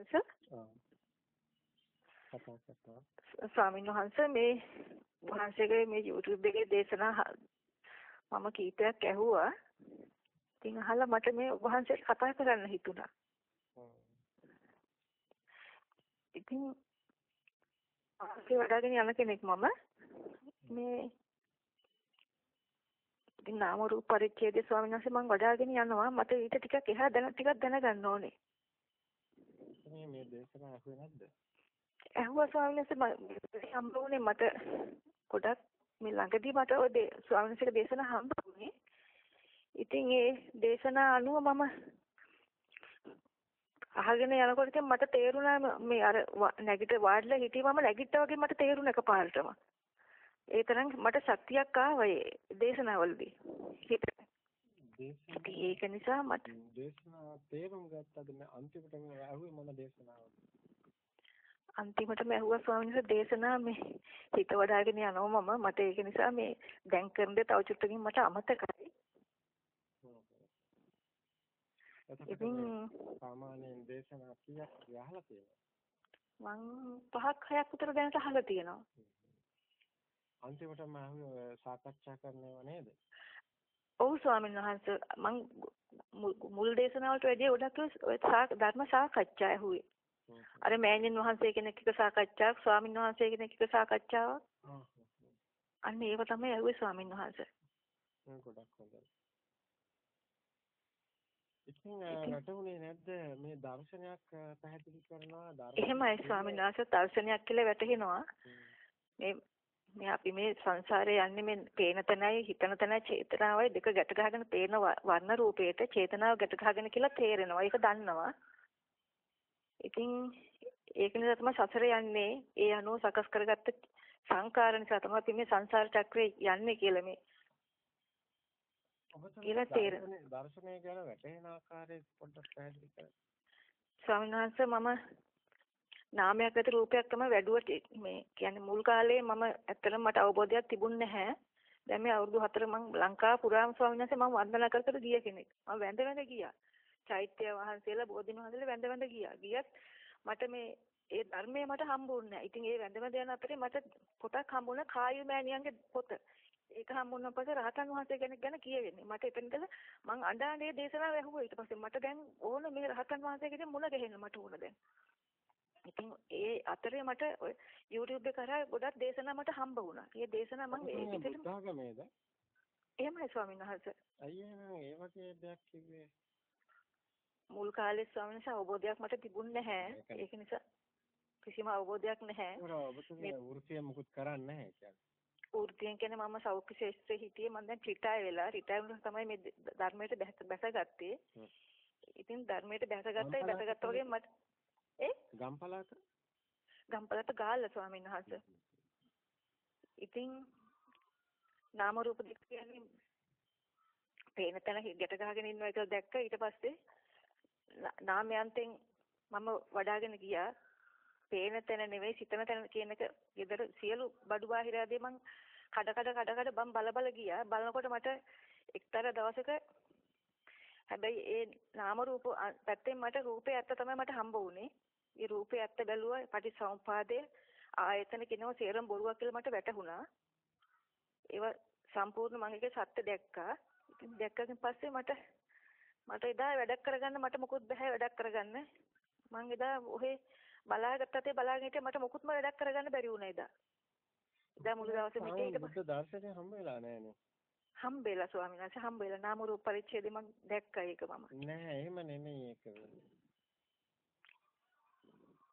වහන්සේ. ස්වාමීන් වහන්සේ මේ වහන්සේගේ මේ YouTube එකේ දේශනා මම කීපයක් ඇහුවා. ඉතින් අහලා මට මේ වහන්සේට කතා කරන්න හිතුණා. ඉතින් ආසේ වඩාගෙන යන කෙනෙක් මම මේ ඉතින් නාම රූප පරිච්ඡේදයේ ස්වාමීන් වහන්සේ මම වඩාගෙන යනවා මට ඊට ටිකක් එහා දැන ටිකක් දැනගන්න ඕනේ. මේ මේ දේශනාව අහුවේ නැද්ද? ඇහුවා ස්වාමීන් වහන්සේ හම්බ වුණේ මට ගොඩක් මේ ළඟදී මට ඔය ස්වාමීන් වහන්සේගේ දේශනා හම්බ වුණේ. ඉතින් ඒ දේශනා අනුව මම අහගෙන යනකොට ඉතින් මට තේරුණා මේ අර නැගිට වාඩිලා හිටියම නැගිට්ටා වගේ මට තේරුණ එකපාරටම. ඒ තරම් මට ශක්තියක් ආවා ඒ දේශනාවලදී. ඒක නිසා මට දේශනා තේරුම් ගත්තද මේ අන්තිමට මේ ඇහුවේ මොන දේශනාවද? අන්තිමටම ඇහුවා ස්වාමීන් වහන්සේ දේශනා මේ හිත වඩාගෙන යනවා මම මට ඒක නිසා මේ දැන් කරන දේ තව චුට්ටකින් මට අමතකයි. ඉතින් සාමාන්‍යයෙන් දේශනා කීයක් අහලා තියෙනවා? මං පහක් හයක් විතර දැනට අහලා තියෙනවා. අන්තිමටම අහුවේ සාකච්ඡා කරනව නේද? ඔව් ස්වාමීන් වහන්සේ මං මුල් දේශනාවලට වැඩිය ගොඩක් ඔය ධර්ම සාකච්ඡා ඇහුවේ. අර මෑණියන් වහන්සේ කෙනෙක් එක්ක සාකච්ඡාවක් ස්වාමීන් වහන්සේ කෙනෙක් එක්ක සාකච්ඡාවක්. අන්න ඒව තමයි ඇහුවේ ස්වාමීන් වහන්සේ. ගොඩක් හොඳයි. ඉතින් වැටුනේ නැද්ද මේ දර්ශනයක් පැහැදිලි කරනවා ධර්ම එහෙමයි ස්වාමීන් වහන්සේ දර්ශනයක් කියලා වැටහෙනවා. මේ මේ අපි මේ සංසාරේ යන්නේ මේ පේන තැනයි හිතන තැනයි චේතනාවයි දෙක ගැට ගහගෙන පේන වර්ණ රූපයට චේතනාව ගැට ගහගෙන කියලා තේරෙනවා. ඒක දන්නවා. ඉතින් ඒක නිසා තමයි සසර යන්නේ. ඒ අනුව සකස් කරගත්ත සංකාර නිසා තමයි අපි මේ සංසාර චක්‍රේ යන්නේ කියලා මේ කියලා තේරෙන දර්ශනය ගැන වැටහෙන ආකාරය පොඩ්ඩක් පැහැදිලි කරන්න. ස්වාමීන් වහන්සේ මම නාමයක් ඇති රූපයක් තමයි වැඩුවට මේ කියන්නේ මුල් කාලේ මම ඇත්තටම මට අවබෝධයක් තිබුණ නැහැ. දැන් මේ අවුරුදු 4 මම ලංකාව පුරාම ස්වාමීන් වහන්සේ මම වන්දනා කර කර ගිය කෙනෙක්. මම වැඳ වැඳ ගියා. චෛත්‍ය වහන්සේලා බෝධින් වහන්සේලා වැඳ වැඳ ගියා. ගියත් මට මේ ඒ ධර්මයේ මට හම්බුන්නේ නැහැ. ඉතින් ඒ වැඳ වැඳ යන අතරේ මට පොතක් හම්බුණා කායු මෑණියන්ගේ පොත. ඒක හම්බුණා පස්සේ රහතන් වහන්සේ කෙනෙක් ගැන කියවෙන්නේ. මට එතනදල මං අඬානේ දේශනාව ඇහුවා ඊට පස්සේ මට දැන් ඕන මේ රහතන් වහන්සේගෙන් මුණ ගැහෙන්න මට ඕන දැන්. ඉතින් ඒ අතරේ මට YouTube එක කරා ගොඩක් දේශනා මට හම්බ වුණා. ඒ දේශනා මම ඒ විදිහට බුද්ධාගමේද? එහෙමයි ස්වාමීන් වහන්සේ. අයියා ඒ වගේ දෙයක් කිව්වේ. මුල් කාලේ ස්වාමීන් වහන්සේ අවබෝධයක් මට තිබුණේ නැහැ. ඒක නිසා කිසිම අවබෝධයක් නැහැ. ඔබතුමිය වෘත්තිය මුකුත් කරන්නේ නැහැ කියන්නේ. වෘත්තියෙන් කියන්නේ මම සෞඛ්‍ය ශාස්ත්‍රයේ හිටියේ මම දැන් රිටයර් වෙලා රිටයර් වුණා තමයි මේ ධර්මයට බැසගත්තේ. ඉතින් ධර්මයට බැසගත්තා ඒ බැසගත්තා වගේ මට ඒ ගම්පලට ගම්පලට ගාල්ල ස්වාමීන් වහන්සේ. ඉතින් නාම රූප දෙක කියන්නේ පේන තැන ගැට ගහගෙන ඉන්නවා කියලා දැක්ක ඊට පස්සේ නාමයන්තෙන් මම වඩාගෙන ගියා. පේන තැන නෙවෙයි සිතන තැන කියන එක ගෙදර සියලු බඩු බාහිර ආදී මං කඩ කඩ කඩ කඩ බම් බල බල ගියා. බලනකොට මට එක්තරා දවසක හැබැයි ඒ නාම රූප පැත්තෙන් මට රූපේ ඇත්ත තමයි මට හම්බ වුනේ. ඒ රූපේ ඇත්ත බැලුවා පටිසමුපාදයේ ආයතන කිනව සේරම බොරුවක් කියලා මට වැටහුණා. ඒව සම්පූර්ණ මම ඒකේ සත්‍ය දැක්කා. ඉතින් දැක්කකින් පස්සේ මට මට එදා වැඩක් කරගන්න මට මොකුත් බෑ වැඩක් කරගන්න. මං එදා ඔහේ බලාගත්තත් බලාගෙන හිටිය මට මොකුත්ම වැඩක් කරගන්න බැරි වුණා එදා. එදා මුළු දවසේම හිටියේ ඊට පස්සේ දර්ශනය හම්බ වෙලා නෑනේ. හම්බෙලා ස්වාමීන් වහන්සේ හම්බෙලා නාම රූප පරිච්ඡේදය මම දැක්කා ඒක මම. නෑ එහෙම නෙමෙයි ඒක වෙන්නේ.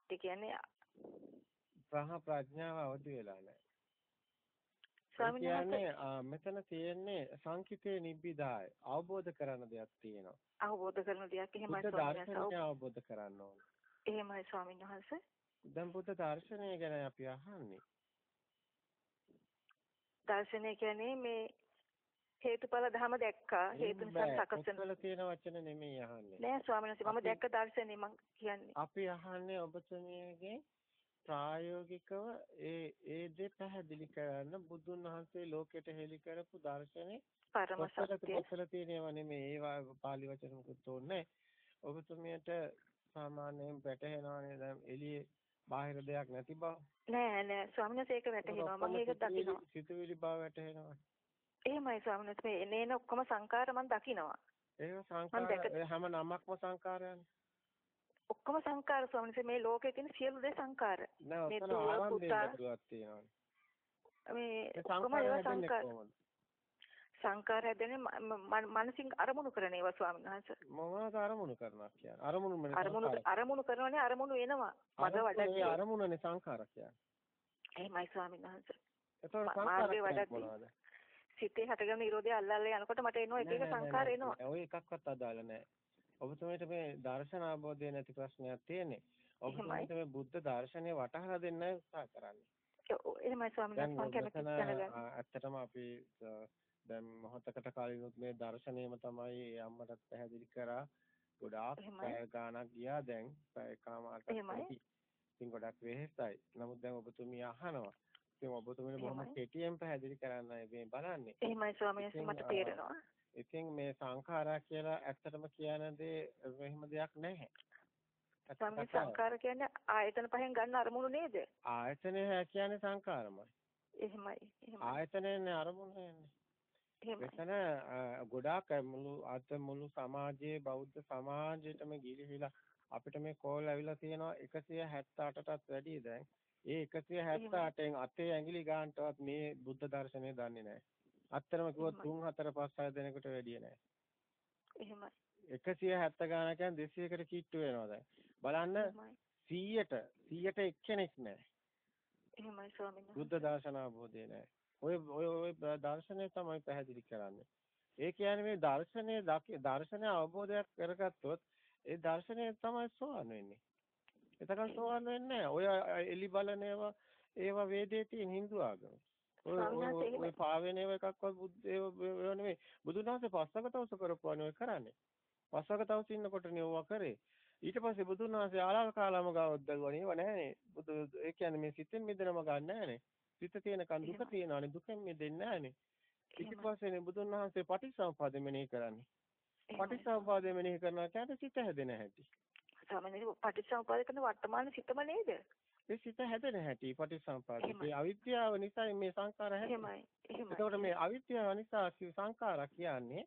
ඒ කියන්නේ ප්‍රහ ප්‍රඥාව අවදි වෙලා නැහැ. ස්වාමීන් වහන්සේ මෙතන තියෙන්නේ සංකිතේ නිබ්බිදාය අවබෝධ කරන දෙයක් තියෙනවා. අවබෝධ කරන දෙයක් එහෙමයි ස්වාමීන්. අවබෝධ කරන්න ඕන. එහෙමයි ස්වාමීන් වහන්සේ. දැන් බුද්ධ දර්ශනය ගැන අපි අහන්නේ. දර්ශනය කියන්නේ මේ හේතුඵල ධම දැක්කා. හේතු නිසා සකස් වෙන වල තියෙන වචන නෙමෙයි අහන්නේ. නෑ ස්වාමීන් වහන්සේ මම දැක්ක දර්ශනේ මම කියන්නේ. අපි අහන්නේ ඔබතුමියගේ ප්‍රායෝගිකව ඒ ඒ දේ පැහැදිලි කරන්න බුදුන් වහන්සේ ලෝකෙට හෙළි කරපු දර්ශනේ පරම සත්‍ය පොතල තියෙනව නෙමෙයි. ඒවා පාලි වචන මුකුත් ඕනේ ඔබතුමියට සාමාන්‍යයෙන් වැටහෙනවානේ දැන් එළියේ බාහිර දෙයක් නැති බව. නෑ නෑ. ස්වාමීන් වහන්සේ ඒක වැටහෙනවා. මම ඒක දකිනවා. සිතුවිලි බව වැටහෙනවා. එහෙමයි ස්වාමීන් මේ එනේන ඔක්කොම සංකාර මම දකිනවා. ඒක සංකාර හැම නමක්ම සංකාරයන්නේ. ඔක්කොම සංකාර ස්වාමීන් මේ ලෝකයේ තියෙන සියලු දේ සංකාර. ඔතන ආරම්භයක් තියෙනවා. මේ ඔක්කොම ඒවා සංකාර. සංකාර හැදෙන්නේ මනසින් අරමුණු කරන ඒවා ස්වාමීන් වහන්සේ. මොනවද අරමුණු කරනවා කියන්නේ? අරමුණු මෙන්න අරමුණු අරමුණු කරනනේ අරමුණු එනවා. මග වඩන්නේ. අරමුණනේ සංකාර කියන්නේ. එහෙමයි ස්වාමීන් වහන්සේ. එතකොට සංකාර මොනවද? සිතේ හටගෙන නිරෝධය අල්ලල්ලා යනකොට මට එනවා එක එක සංකාර එනවා. ඔය එකක්වත් අදාළ නැහැ. ඔබතුමීට මේ දර්ශන අවබෝධය නැති ප්‍රශ්නයක් තියෙන්නේ. ඔබතුමීට මේ බුද්ධ දර්ශනය වටහලා දෙන්න උත්සාහ කරන්නේ. එහෙමයි ස්වාමීන් වහන්සේ. ඇත්තටම අපි දැන් මොහොතකට කලිනුත් මේ දර්ශනයම තමයි අම්මටත් පැහැදිලි කරා ගොඩාක් පැය ගාණක් ගියා දැන් පැය කමාරට ඉතින් ගොඩක් වෙහෙසයි නමුත් දැන් ඔබතුමිය අහනවා ඉතින් ඔබතුමිය බොහොම කෙටියෙන් පැහැදිලි කරන්නයි මේ බලන්නේ. එහෙමයි ස්වාමීන් මට තේරෙනවා. ඉතින් මේ සංඛාරා කියලා ඇත්තටම කියන දේ එහෙම දෙයක් නැහැ. ස්වාමීන් සංඛාර කියන්නේ ආයතන පහෙන් ගන්න අරමුණු නේද? ආයතනය කියන්නේ සංඛාරමයි. එහෙමයි එහෙමයි. ආයතනයනේ අරමුණ එතන ගොඩාක් මුළු අත මුළු සමාජයේ බෞද්ධ සමාජයටම ගිලිහිලා අපිට මේ කෝල් ඇවිල්ලා තියෙනවා 178ටත් වැඩි දැන්. ඒ 178න් අතේ ඇඟිලි ගන්නටවත් මේ බුද්ධ දර්ශනය දන්නේ නැහැ. අත්‍තරම කිව්වොත් 3 4 5 6 දෙනෙකුට වැඩිය නැහැ. එහෙමයි. 170 ගානක් කියන්නේ 200කට කිට්ටු වෙනවා දැන්. බලන්න 100ට 100ට එක්කෙනෙක් නැහැ. එහෙමයි ස්වාමීන් වහන්සේ. බුද්ධ දර්ශන අවබෝධය නැහැ. ඔය ඔය ඔය දර්ශනය තමයි පැහැදිලි කරන්නේ. ඒ කියන්නේ මේ දර්ශනය දර්ශනය අවබෝධයක් කරගත්තොත් ඒ දර්ශනය තමයි සෝවන් වෙන්නේ. එතකන් සෝවන් වෙන්නේ ඔය එලි බලන ඒවා ඒවා වේදේ තියෙන හින්දු ආගම. ඔය ඔය පාවෙන ඒවා එකක්වත් බුද්ධ ඒවා නෙමෙයි. බුදුන් වහන්සේ පස්සක තවස කරපුවානේ ඔය කරන්නේ. පස්සක තවස ඉන්නකොට නෙවුවා කරේ. ඊට පස්සේ බුදුන් වහන්සේ ආලාල කාලම ගාවත් දල්වනේ ඒව නැහනේ. බුදු ඒ කියන්නේ මේ සිතෙන් මිදෙනම ගන්න නැහනේ. සිත තියෙනකන් දුක තියෙනවානේ දුකෙන් මිදෙන්නේ නැහනේ. ඊට පස්සේනේ බුදුන් වහන්සේ පටිච්චසමුප්පාදෙ මෙනෙහි කරන්නේ. පටිච්චසමුප්පාදෙ මෙනෙහි කරනවා කියන්නේ සිත හැදෙන හැටි. සාමාන්‍යයෙන් පටිච්චසමුප්පාද කරන වර්තමාන සිතම නේද? ඒ සිත හැදෙන හැටි පටිච්චසමුප්පාදේ. ඒ අවිද්‍යාව නිසා මේ සංකාර හැදෙනවා. එහෙමයි. එතකොට මේ අවිද්‍යාව නිසා සංකාර කියන්නේ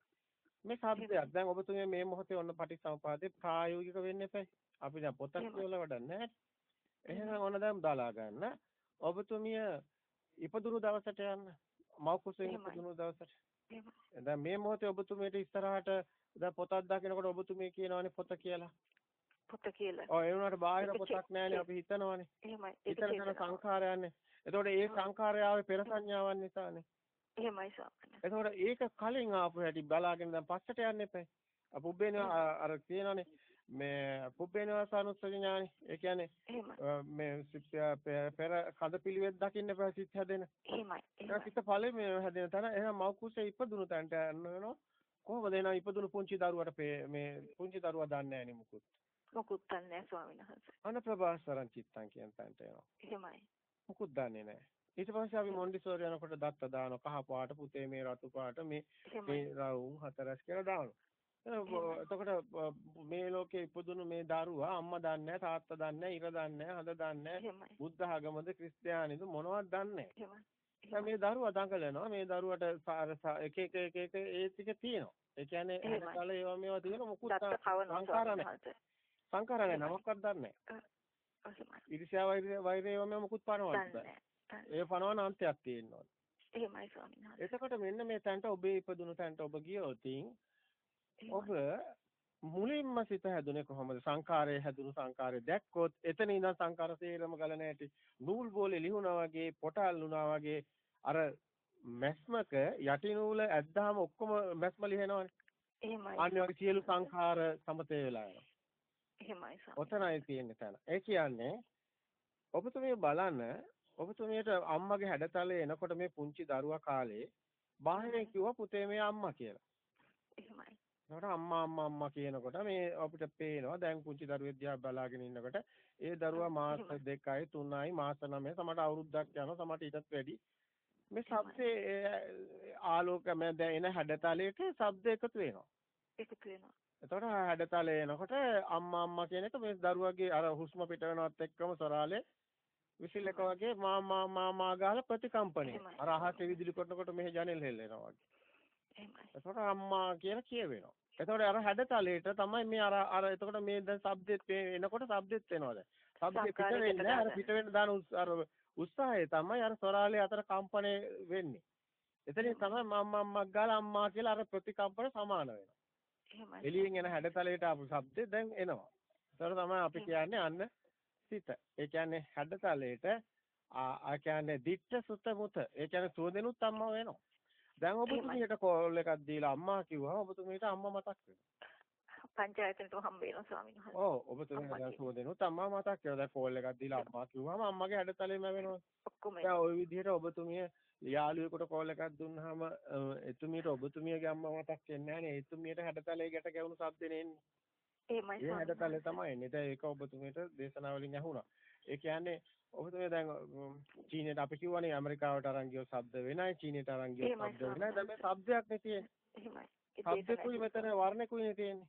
මේ සාධ්‍යයක්. දැන් ඔබතුමිය මේ මොහොතේ ඔන්න පටිච්චසමුපාදේ ප්‍රායෝගික වෙන්න එපා. අපි දැන් පොතක් කියවලා වැඩක් නැහැ. එහෙනම් ඔන්න දැන් දාලා ගන්න. ඔබතුමිය ඉපදුණු දවසට යන්න. මව් කුසෙන් ඉපදුණු දවසට. දැන් මේ මොහොතේ ඔබතුමියට ඉස්සරහට දැන් පොතක් දකිනකොට ඔබතුමිය කියනවානේ පොත කියලා. පොත කියලා. ඔව් ඒ වුණාට බාහිර පොතක් නැහැනේ අපි හිතනවානේ. එහෙමයි. හිතන සංඛාරයන්නේ. එතකොට ඒ සංඛාරය ආවේ පෙර සංඥාවන් නිසානේ. එහෙමයි ස්වාමීනි. එතකොට ඒක කලින් ආපු හැටි බලාගෙන දැන් පස්සට යන්න එපා. පුබ්බේන අර කියනවානේ මේ පුබ්බේනවාසනුස්සඥානි. ඒ කියන්නේ මේ පෙර කඳ පිළිවෙත් දකින්න එපා සිත් හැදෙන. එහෙමයි. ඒක සිත් ඵලෙ මේ හැදෙන තැන එහෙනම් මව් කුසේ ඉපදුණු තැනට යනවා. කොහොමද එනවා ඉපදුණු පුංචි දරුවට මේ පුංචි දරුවා දන්නේ නැහැ නේ මුකුත්. මුකුත් නැහැ ස්වාමීන් වහන්සේ. අනප්‍රභාස්වරං චිත්තං කියන තැනට එනවා. එහෙමයි. මුකුත් දන්නේ නැහැ. ඊට පස්සේ අපි මොන්ඩිසෝරි යනකොට දත්ත දානවා කහ පාට පුතේ මේ රතු පාට මේ මේ රවුම් හතරස් කියලා දානවා. එතකොට මේ ලෝකේ ඉපදුණු මේ දරුවා අම්මා දන්නේ තාත්තා දන්නේ ඉර දන්නේ හඳ දන්නේ බුද්ධ ආගමද ක්‍රිස්තියානිද මොනවද දන්නේ නැහැ. මේ දරුවා දඟලනවා මේ දරුවට එක එක එක එක ඒ ටික තියෙනවා. ඒ කියන්නේ හැමකාල ඒවා මේවා තියෙන මොකුත් සංකාර නැහැ. සංකාර නැහැ නමක්වත් දන්නේ නැහැ. ඉරිෂා වෛරය වෛරය ඒවා මොකුත් පනවන්නේ නැහැ. ඒ පනවන අන්තයක් තියෙනවා. එහෙමයි ස්වාමීන් වහන්සේ. එතකොට මෙන්න මේ තැනට ඔබේ ඉපදුණු තැනට ඔබ ගියොතින් ඔබ මුලින්ම සිත හැදුනේ කොහොමද සංකාරය හැදුණු සංකාරය දැක්කොත් එතන ඉඳන් සංකාර සේරම ගලන ඇති නූල් බෝලේ ලිහුණා වගේ පොටල් වුණා වගේ අර මැස්මක යටි නූල ඇද්දාම ඔක්කොම මැස්ම ලිහනවනේ එහෙමයි වගේ සියලු සංඛාර සමතේ වෙලා යනවා එහෙමයි ඔතනයි තියෙන්නේ තැන. ඒ කියන්නේ ඔබතුමිය බලන්න ඔබතුමියට අම්මගේ හැඩතලේ එනකොට මේ පුංචි දරුවා කාලේ බාහිරෙන් කිව්වා පුතේ මේ අම්මා කියලා. එහෙමයි. ඒකට අම්මා අම්මා අම්මා කියනකොට මේ අපිට පේනවා දැන් පුංචි දරුවෙක් දිහා බලාගෙන ඉන්නකොට ඒ දරුවා මාස 2යි 3යි මාස 9යි සමහරට අවුරුද්දක් යනවා සමහරට ඊටත් වැඩි. මේ ශබ්දේ ආලෝකමය දැන් එන හැඩතලයට ශබ්ද එකතු වෙනවා. එකතු වෙනවා එතකොට හැඩතල එනකොට අම්මා අම්මා කියන එක මේ දරුවගේ අර හුස්ම පිට වෙනවත් එක්කම සොරාලේ විසිල් එක වගේ මා මා මා මා ගාලා ප්‍රතිකම්පණය. අර අහසේ විදුලි කොටනකොට මෙහි ජනෙල් හෙල්ලෙනවා වගේ. එහෙමයි. එතකොට අම්මා කියලා කියවෙනවා. එතකොට අර හැඩතලයට තමයි මේ අර අර එතකොට මේ දැන් මේ එනකොට එනවා දැන්. ශබ්දෙ පිට වෙන්නේ අර. පිට වෙන දාන අර උත්සාහය තමයි අර සොරාලේ අතර කම්පණය වෙන්නේ. එතනින් තමයි මම්මා අම්මා ගාලා අම්මා කියලා අර ප්‍රතිකම්පන සමාන වෙනවා. එළියෙන් එන හැඩතලයට ආපු ශබ්දේ දැන් එනවා. ඒතර තමයි අපි කියන්නේ අන්න සිත. ඒ කියන්නේ හැඩතලයට ආ කියන්නේ දිට්ඨ සුත මුත. ඒ කියන්නේ සුවඳෙනුත් අම්මා වෙනවා. දැන් ඔබතුමියට කෝල් එකක් දීලා අම්මා කිව්වම ඔබතුමියට අම්මා මතක් වෙනවා. පංචායතනට හම්බ වෙනවා ස්වාමීන් වහන්සේ. ඔව් ඔබතුමියට දැන් සුවඳෙනුත් අම්මා මතක් වෙනවා. දැන් කෝල් එකක් දීලා අම්මා කිව්වම අම්මගේ හැඩතලෙම වෙනවා. ඔක්කොම දැන් ওই විදිහට ඔබතුමිය යාළුවෙකුට කෝල් එකක් දුන්නාම එතුමියට ඔබතුමියගේ අම්මා මතක් වෙන්නේ නැහැ නේ. එතුමියට හැඩතලේ ගැට ගැවුණු සද්දනේ එන්නේ. එහෙමයි. ඒ හැඩතලේ තමයි එන්නේ. දැන් ඒක ඔබතුමියට දේශනා වලින් ඇහුණා. ඒ කියන්නේ ඔබතුමිය දැන් චීනෙට අපි කියවනේ ඇමරිකාවට අරන් ගියෝ සද්ද වෙනයි චීනෙට අරන් ගියෝ සද්ද වෙනයි. දැන් මේ සද්දයක් නේ තියෙන්නේ. එහෙමයි. සද්දකුයි මෙතන වර්ණකුයි නේ තියෙන්නේ.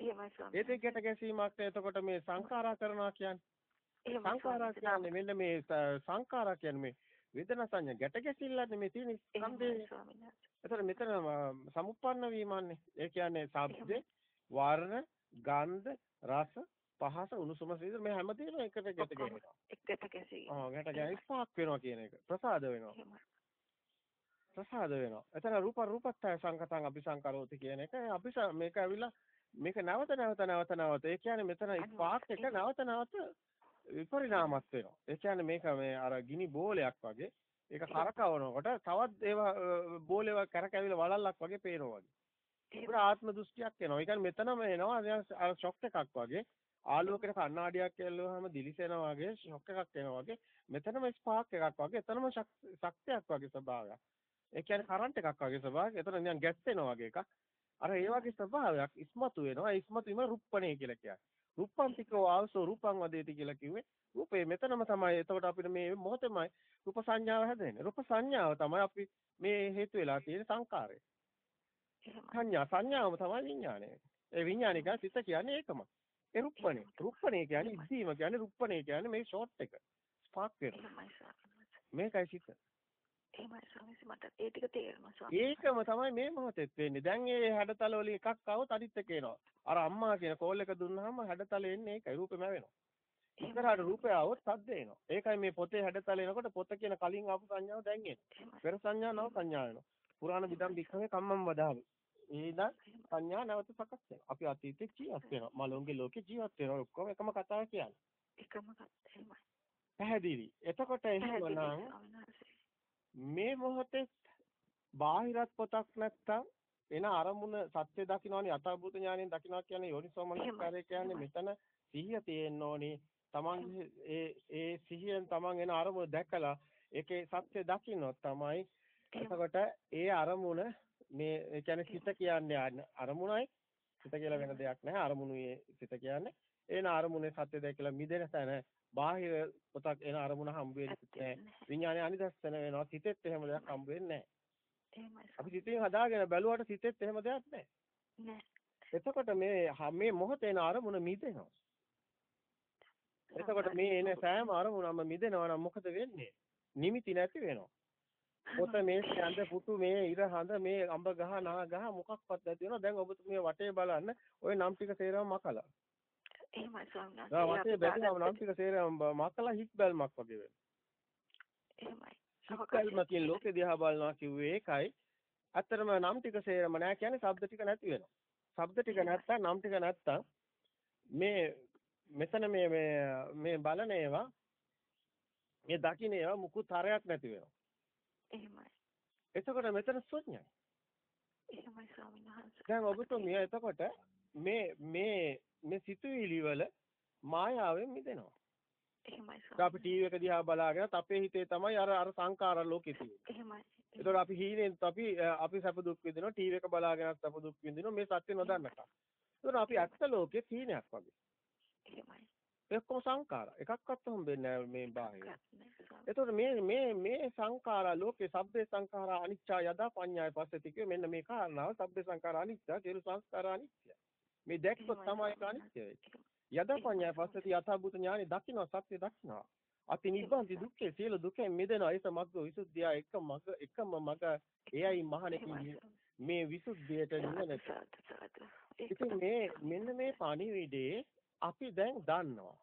එහෙමයි ස්වාමී. ඒකේ ගැට ගැසීමක් එතකොට මේ සංඛාරා කරනවා කියන්නේ. සංඛාරා කියන්නේ මෙන්න මේ සංඛාරා කියන්නේ මේ වේදනා සංඥා ගැට ගැසිල්ලන්නේ මේ තියෙන ස්කන්ධේ. එතකොට මෙතන සමුප්පන්න වීමන්නේ. ඒ කියන්නේ ශබ්ද, වර්ණ, ගන්ධ, රස, පහස, උණුසුම සීතල මේ හැමදේම එකට ගැට. ගැහෙනවා. එකට කැසී. ආ ගැට ගැහි ස්පාක් වෙනවා කියන එක. ප්‍රසාද වෙනවා. ප්‍රසාද වෙනවා. එතන රූප රූපත්‍ය සංකතං අபிසංකරෝති කියන එක අපි මේක ඇවිල්ලා මේක නැවත නැවත නැවත නැවත ඒ කියන්නේ මෙතන ස්පාක් එක නැවත නැවත විපරිණාමත් වෙනවා. ඒ කියන්නේ මේක මේ අර ගිනි බෝලයක් වගේ ඒක කරකවනකොට තවත් ඒවා බෝලේව කරකැවිලා වලල්ලක් වගේ පේනවා වගේ. ඒක ආත්ම දෘෂ්ටියක් එනවා. ඒ කියන්නේ මෙතනම එනවා අර ෂොක් එකක් වගේ. ආලෝකයට කණ්ණාඩියක් ඇල්ලුවාම දිලිසෙනවා වගේ ෂොක් එකක් එනවා වගේ. මෙතනම ස්පාක් එකක් වගේ. එතනම ශක්- ශක්තියක් වගේ ස්වභාවයක්. ඒ කියන්නේ කරන්ට් එකක් වගේ ස්වභාවයක්. එතන නිකන් ගැස්සෙනවා වගේ එකක්. අර ඒ වගේ ස්වභාවයක් ඉස්මතු වෙනවා. ඒ ඉස්මතු වීම රුප්පණේ කියලා කියන්නේ. රුප්පන්තිකෝ ආවසෝ රූපං වදේති කියලා කිව්වේ. රූපේ මෙතනම තමයි. එතකොට අපිට මේ මොහොතේමයි රූප සංඥාව හැදෙන්නේ. රූප සංඥාව තමයි අපි මේ හේතු වෙලා තියෙන සංකාරය. සංඥා සංඥාවම තමයි විඥානය. ඒ විඥානික සිත කියන්නේ ඒකම. ඒ රුප්පණේ. රුප්පණේ කියන්නේ ඉස්සීම කියන්නේ රුප්පණේ කියන්නේ මේ ෂෝට් එක. ස්පාක්. මේකයි සිත. එහෙමයි ස්වාමීන් මට ඒ ටික තේරෙනවා ඒකම තමයි මේ මොහොතෙත් වෙන්නේ. දැන් ඒ හැඩතල වලින් එකක් આવොත් අනිත් එක එනවා. අර අම්මා කියන කෝල් එක දුන්නාම හැඩතල එන්නේ ඒකයි රූපෙම වෙනවා. ඉස්සරහට රූපය આવොත් සද්ද එනවා. ඒකයි මේ පොතේ හැඩතල එනකොට පොත කියන කලින් ආපු සංඥාව දැන් එන්නේ. පෙර සංඥා නව සංඥා වෙනවා. පුරාණ විදම් වික්‍රමේ කම්මම් වදාවේ. ඒනම් සංඥා නැවත සකස් වෙනවා. අපි අතීතේ ජීවත් වෙනවා. මලොන්ගේ ලෝකේ ජීවත් වෙනවා. ඔක්කොම එකම කතාව කියන්නේ. එකම කතාවයි. පැහැදිලි. එතකොට එහෙමනම් මේ මොහොතේ බාහිරත් පොතක් නැත්තම් එන අරමුණ සත්‍ය දකින්නෝනේ යථාභූත ඥාණයෙන් දකින්නවා කියන්නේ යෝනිසෝමනස්කාරය කියන්නේ මෙතන සිහිය තියෙන්න ඕනේ. තමන් ඒ ඒ සිහියෙන් තමන් එන අරමුණ දැකලා ඒකේ සත්‍ය දකින්නොත් තමයි එතකොට ඒ අරමුණ මේ ඒ කියන්නේ සිත කියන්නේ අරමුණයි. සිත කියලා වෙන දෙයක් නැහැ. අරමුණුයේ සිත කියන්නේ. එන අරමුණේ සත්‍ය දැකලා මිදෙන තැන බාහිර පොතක් එන අරමුණ හම්බ වෙන්නේ නැහැ. විඥානය අනිදස්සන වෙනවා. සිතෙත් එහෙම දෙයක් හම්බ වෙන්නේ නැහැ. අපි සිතින් හදාගෙන බැලුවට සිතෙත් එහෙම දෙයක් නැහැ. එතකොට මේ මේ මොහොතේ එන අරමුණ මිදෙනවා. එතකොට මේ එන සෑම අරමුණක්ම මිදෙනවා නම් මොකද වෙන්නේ? නිමිති නැති වෙනවා. පොත මේ ඡන්ද පුතු මේ ඉර හඳ මේ අඹ ගහ නා ගහ මොකක්වත් නැති වෙනවා. දැන් ඔබතුමිය වටේ බලන්න. ওই නම් ටික සේරම මකලා එහෙමයි ස්වාමීන් වහන්සේ. අපි බැලුවම නම් ටික සේරම මකලා හිස් බැල්මක් වගේ වෙනවා එහෙමයි. හිස් බැල්මකින් ලෝකෙ දිහා බලනවා කිව්වේ ඒකයි ඇත්තටම නම් ටික සේරම නැහැ කියන්නේ ශබ්ද ටික නැති වෙනවා ශබ්ද ටික නැත්තම් නම් ටික නැත්තම් මේ මෙතන මේ මේ මේ බලන ඒවා මේ දකින්න ඒවා මුකුත් හරයක් නැති වෙනවා එහෙමයි. එතකොට මෙතන ශුන්‍යයි එහෙමයි ස්වාමීන් වහන්සේ. දැන් ඔබතුමිය එතකොට මේ මේ මේ සිතුවිලි වල මායාවෙන් මිදෙනවා. එහෙමයි දැන් අපි ටීවී එක දිහා බලාගෙනත් අපේ හිතේ තමයි අර අර සංකාර ලෝකෙ තියෙන්නේ. එහෙමයි. ඒතකොට අපි හීනෙන් අපි අපි සැප දුක් විඳිනවා ටීවී එක බලාගෙනත් සැප දුක් විඳිනවා මේ සත්‍ය නොදන්නකම්. ඒතකොට අපි ඇත්ත ලෝකෙ හීනයක් වගේ. එහෙමයි. ඒ ඔක්කොම සංකාර. එකක්වත් හම්බෙන්නේ නැහැ මේ බාහිර. එතකොට මේ මේ මේ සංඛාරා ලෝකේ සබ්බේ සංඛාරා අනිච්චා යදා පඤ්ඤාය පස්සති කිය මෙන්න මේ කාරණාව සබ්බේ සංඛාරා අනිච්චා සියලු සංස්කාර අනිච්චය. මේ දැක්කොත් තමයි අනිත්‍ය වෙන්නේ. යදා පඤ්ඤාය පස්සති යථාභූත ඥානෙ දකින්න සත්‍ය දකින්නවා. අති නිබ්බන්ති දුක්ඛේ සියලු දුකෙන් මිදෙනවා. ඒස මග්ග විසුද්ධිය එක මග එකම මග එයයි මහණෙනි මේ විසුද්ධියට නිවනට. ඉතින් මේ මෙන්න මේ පණිවිඩේ අපි දැන් දන්නවා.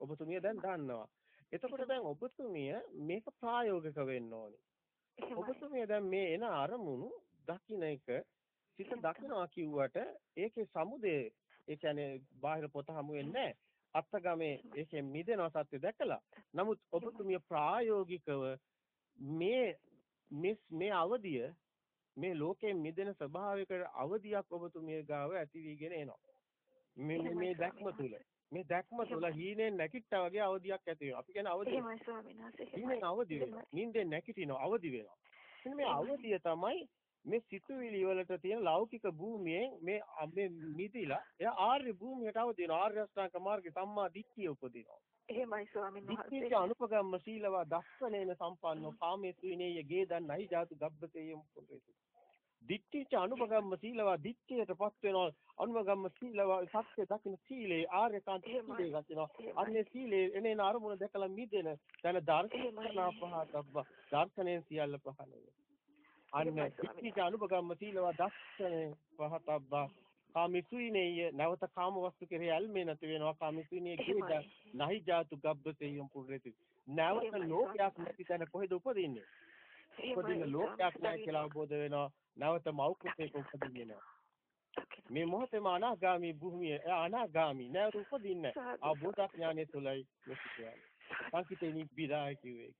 ඔබතුමිය දැන් දන්නවා. එතකොට දැන් ඔබතුමිය මේක ප්‍රායෝගික වෙන්න ඕනේ. ඔබතුමිය දැන් මේ එන අරමුණු දකින්න එක සිත දකින්නවා කිව්වට ඒකේ සමුදේ ඒ කියන්නේ බාහිර පොත හමු වෙන්නේ අත්ගමේ ඒකෙන් මිදෙනවා සත්‍ය දැකලා. නමුත් ඔබතුමිය ප්‍රායෝගිකව මේ මේ අවදිය මේ ලෝකයෙන් මිදෙන ස්වභාවයකට අවදියක් ඔබතුමිය ගාව ඇති වීගෙන එනවා. මේ මේ දැක්ම තුල මේ දැක්ම තුල හීනෙන් නැකිට්ටා වගේ අවදියක් ඇති වෙනවා. අපි කියන්නේ අවදි. එහෙමයි ස්වාමීන් වහන්සේ. හීනෙන් අවදි වෙනවා. නිින්දෙන් නැකිටිනවා අවදි වෙනවා. මේ අවදිය තමයි මේ සිතුවිලි වලට තියෙන ලෞකික භූමියෙන් මේ මේ මිදිලා එයා ආර්ය භූමියට අවදි වෙනවා. ආර්ය අෂ්ටාංග මාර්ගේ සම්මා දිට්ඨිය උපදිනවා. එහෙමයි ස්වාමීන් වහන්සේ. දිට්ඨිය අනුපගම්ම සීලවා දස්සනේන සම්පන්නෝ කාමේසු විනේය ගේදන් නහි ජාතු ගබ්බතේයම් පුරේසු. දිට්ඨිච අනුපගම්ම සීලවා දිට්ඨියටපත් වෙනවා අනුපගම්ම සීලවා සත්‍ය දකින්න සීලේ ආර්යකාන්ත සීලේ ගන්නවා අන්නේ සීලේ එනේන අරමුණ දැකලා මිදෙන තන දර්ශනා පහතබ්බ දර්ශනයෙන් සියල්ල පහළ අන්න දිට්ඨිච අනුපගම්ම සීලවා දර්ශනේ පහතබ්බ කාමිසුයිනේ නැවත කාම වස්තු කෙරෙහි ඇල්මේ නැති වෙනවා කාමිසුයිනේ ගේද නහි ජාතු ගබ්බතේයම් පුරේසු නැවත ලෝකයක් නැති තැන කොහෙද උපදින්නේ උපදින ලෝකයක් නැහැ කියලා අවබෝධ වෙනවා නැවත මෞකෘතේක උපදිනවා. මේ මොහොතේම අනාගාමී භූමිය අනාගාමී නැවත උපදින්නේ අවබෝධඥානය තුලයි මෙසිතයි. සංකිතේ නිබ්බිදාය කිව්වේ.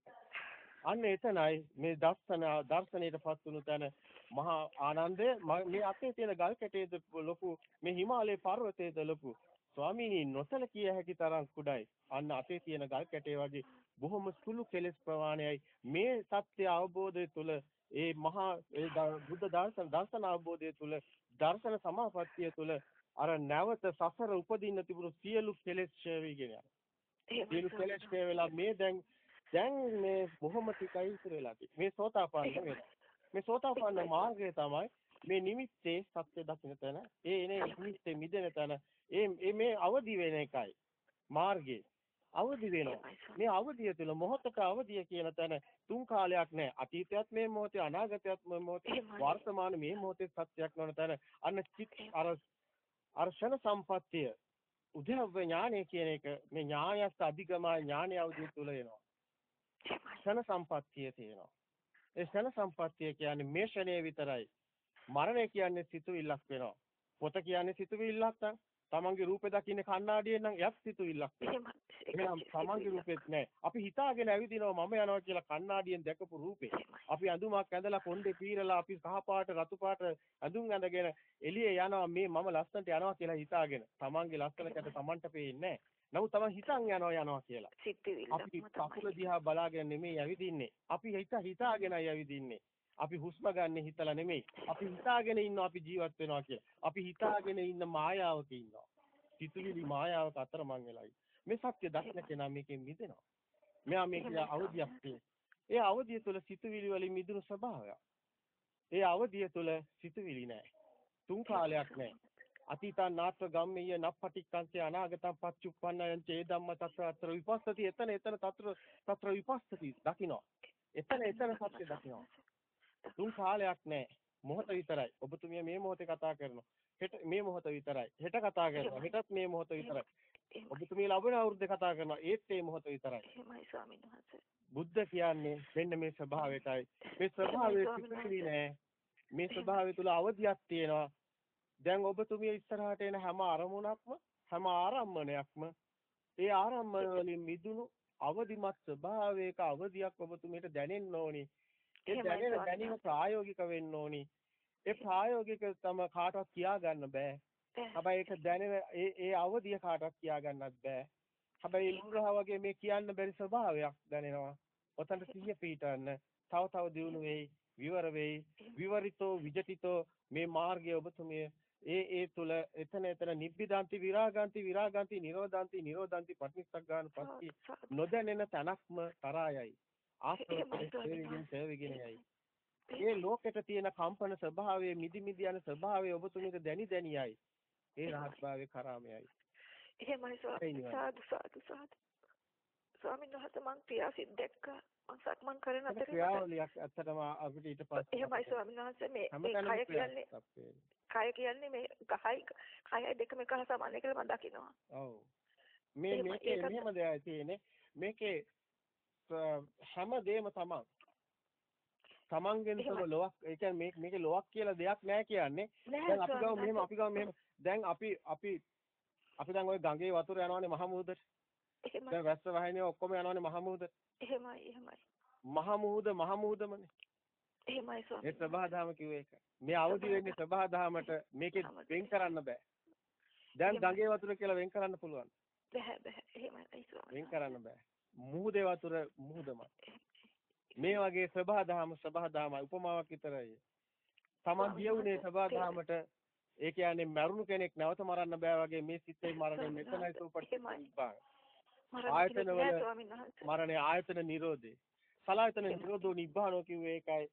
අන්න එතනයි මේ දර්ශන දර්ශනයටපත් වුණු තැන මහා ආනන්දය. මේ අතේ තියෙන ගල් කැටේද ලොකු මේ හිමාලයේ පර්වතයේද ලොකු ස්වාමීනි නොසලකිය හැකි තරම් කුඩයි. අන්න අතේ තියෙන ගල් කැටේ වගේ බොහොම සුළු කෙලෙස් ප්‍රමාණයයි මේ සත්‍ය අවබෝධය තුළ ඒ මහා ඒ බුද්ධ දර්ශන දර්ශන අවබෝධය තුළ දර්ශන සමාපත්තිය තුළ අර නැවත සසර උපදින්න තිබුණු සියලු කෙලෙස් ඡය වෙගෙන යනවා. සියලු කෙලෙස් ඡය වෙලා මේ දැන් දැන් මේ බොහොම ටිකයි ඉතුරු වෙලා තියෙන්නේ. මේ සෝතාපන්න වෙනවා. මේ සෝතාපන්න මාර්ගය තමයි මේ නිමිත්තේ සත්‍ය දකින්න තැන, ඒ එනේ නිමිත්තේ මිදෙන තැන, ඒ මේ අවදි වෙන එකයි මාර්ගය. අවදි වෙනවා. මේ අවදිය තුළ මොහොතක අවදිය කියන තැන තුන් කාලයක් නැහැ. අතීතයත් මේ මොහොතේ අනාගතයත් මේ මොහොතේ වර්තමාන මේ මොහොතේ සත්‍යයක් නොවන තැන අන්න චිත් අර අර්ශන සම්පත්තිය උද්‍යව ඥානය කියන එක මේ ඥායස් අධිගම ඥානය අවදිය තුළ එනවා. ක්ෂණ සම්පත්තිය තියෙනවා. ඒ ක්ෂණ සම්පත්තිය කියන්නේ මේ ක්ෂණය විතරයි. මරණය කියන්නේ සිතුවිල්ලක් වෙනවා. පොත කියන්නේ සිතුවිල්ලක් තමයි. තමන්ගේ රූපේ දකින්න කණ්ණාඩියෙන් නම් එයත් සිතුවිල්ලක්. එහෙනම් තමන්ගේ රූපෙත් නෑ. අපි හිතාගෙන ඇවිදිනවා මම යනවා කියලා කණ්ණාඩියෙන් දැකපු රූපේ. අපි අඳුමක් ඇඳලා කොණ්ඩේ පීරලා අපි කහ පාට රතු පාට අඳුම් ඇඳගෙන එළියේ යනවා මේ මම ලස්සනට යනවා කියලා හිතාගෙන. තමන්ගේ ලස්සන කැට තමන්ට පේන්නේ නමුත් තමන් හිතන් යනවා යනවා කියලා. අපි කකුල දිහා බලාගෙන නෙමෙයි ඇවිදින්නේ. අපි හිත හිතාගෙනයි ඇවිදින්නේ. අපි හුස්ම ගන්න හිතලා නෙමෙයි. අපි හිතාගෙන ඉන්නවා අපි ජීවත් වෙනවා කියලා. අපි හිතාගෙන ඉන්න මායාවක ඉන්නවා. සිතුවිලි මායාවක අතරමං වෙලයි. මේ සත්‍ය දක්න කෙනා මේකෙන් මිදෙනවා. මෙයා මේක අවදියක් ඒ අවදිය තුළ සිතුවිලි වලින් මිදුණු ස්වභාවයක්. ඒ අවදිය තුළ සිතුවිලි නැහැ. තුන් කාලයක් නැහැ. අතීතං නාත්ව ගම්මීය නප්පටික්කංසේ අනාගතං පච්චුප්පන්නයන් චේ ධම්ම තත්‍ර අත්‍ර විපස්සති එතන එතන තත්‍ර තත්‍ර විපස්සති දකින්න. එතන එතන සත්‍ය දකින්න. තුන් කාලයක් නැහැ. මොහොත විතරයි. ඔබතුමිය මේ මොහොතේ කතා කරනවා. හෙට මේ මොහොත විතරයි. හෙට කතා කරනවා. හෙටත් මේ මොහොත විතරයි. ඔබතුමිය ලබන අවුරුද්දේ කතා කරනවා. ඒත් මේ මොහොත විතරයි. එහෙමයි ස්වාමීන් වහන්සේ. බුද්ධ කියන්නේ මෙන්න මේ ස්වභාවයටයි. මේ ස්වභාවය පිළිපිලි නෑ. මේ ස්වභාවය තුල අවදියක් තියෙනවා. දැන් ඔබතුමිය ඉස්සරහට එන හැම අරමුණක්ම හැම ආරම්මණයක්ම ඒ ආරම්මන වලින් මිදුණු අවදිමත් ස්වභාවයක අවදියක් ඔබතුමියට දැනෙන්න ඕනි. ඒ දැනෙන දැනීම ප්‍රායෝගික වෙන්න ඕනි. ඒ ප්‍රායෝගික තම කාටවත් කියා ගන්න බෑ. හැබැයි ඒක දැනෙන ඒ ඒ අවදිය කාටවත් කියා ගන්නත් බෑ. හැබැයි ඉන්ද්‍රහ වගේ මේ කියන්න බැරි ස්වභාවයක් දැනෙනවා. ඔතනට සිහිය පිටවන්න තව තව දියුණු වෙයි, විවර වෙයි, විවරිතෝ විජිතෝ මේ මාර්ගය ඔබතුමිය ඒ ඒ තුල එතන එතන නිබ්බිදාන්ති විරාගාන්ති විරාගාන්ති නිරෝධාන්ති නිරෝධාන්ති පටිච්චසග්ගාන පස්ති නොදැනෙන තනක්ම තරායයි ආශ්‍රවයෙන් සේවගෙන යයි. මේ ලෝකෙට තියෙන කම්පන ස්වභාවයේ මිදි මිදි යන ස්වභාවය ඔබතුමීට දැනි දැනියයි. ඒ රහත් භාවයේ කරාමයයි. එහෙමයි සාදු සාදු සාදු. ස්වාමීන් වහන්සේ මං ක්‍රියාසිට දැක්කා. මං සක්මන් කරන අතරේ ක්‍රියාවලියක් ඇත්තටම අපිට ඊට පස්සේ එහෙමයි ස්වාමීන් වහන්සේ මේ කය කියන්නේ කය කියන්නේ මේ ගහයි කයයි දෙකම එක හා සමානයි කියලා මම දකිනවා. ඔව්. මේ මේකේ මෙහෙම දෙයක් තියෙන්නේ. මේකේ හැම දෙයක්ම තමන් තමන්ගෙන් තම ලොවක් ඒ කියන්නේ මේ මේකේ ලොවක් කියලා දෙයක් නැහැ කියන්නේ දැන් අපි ගාව මෙහෙම අපි ගාව මෙහෙම දැන් අපි අපි අපි දැන් ওই ගඟේ වතුර යනවානේ මහ මුහුදට දැන් වැස්ස වහිනේ ඔක්කොම යනවානේ මහ මුහුදට එහෙමයි එහෙමයි. මහ මුහුද මහ මුහුදමනේ. එහෙමයි ස්වාමී ඒ සබහාධාම කිව්වේ ඒක. මේ අවදි වෙන්නේ සබහාධාමට මේකේ වෙන් කරන්න බෑ. දැන් ගඟේ වතුර කියලා වෙන් කරන්න පුළුවන්. බෑ බෑ එහෙමයි ස්වාමී වෙන් කරන්න බෑ. මුහුදේ වතුර මුහුදමයි. මේ වගේ සබහාධාම සබහාධාමයි උපමාවක් විතරයි. තමන් ගියුනේ සබහාධාමට ඒ කියන්නේ මරුණු කෙනෙක් නැවත මරන්න බෑ වගේ මේ සිත්තේ මරණය මෙතනයි සූපටිපා ආයතන වල මරණය ආයතන නිරෝධේ සලායතන නිරෝධෝ නිබ්බානෝ කිව්වේ ඒකයි.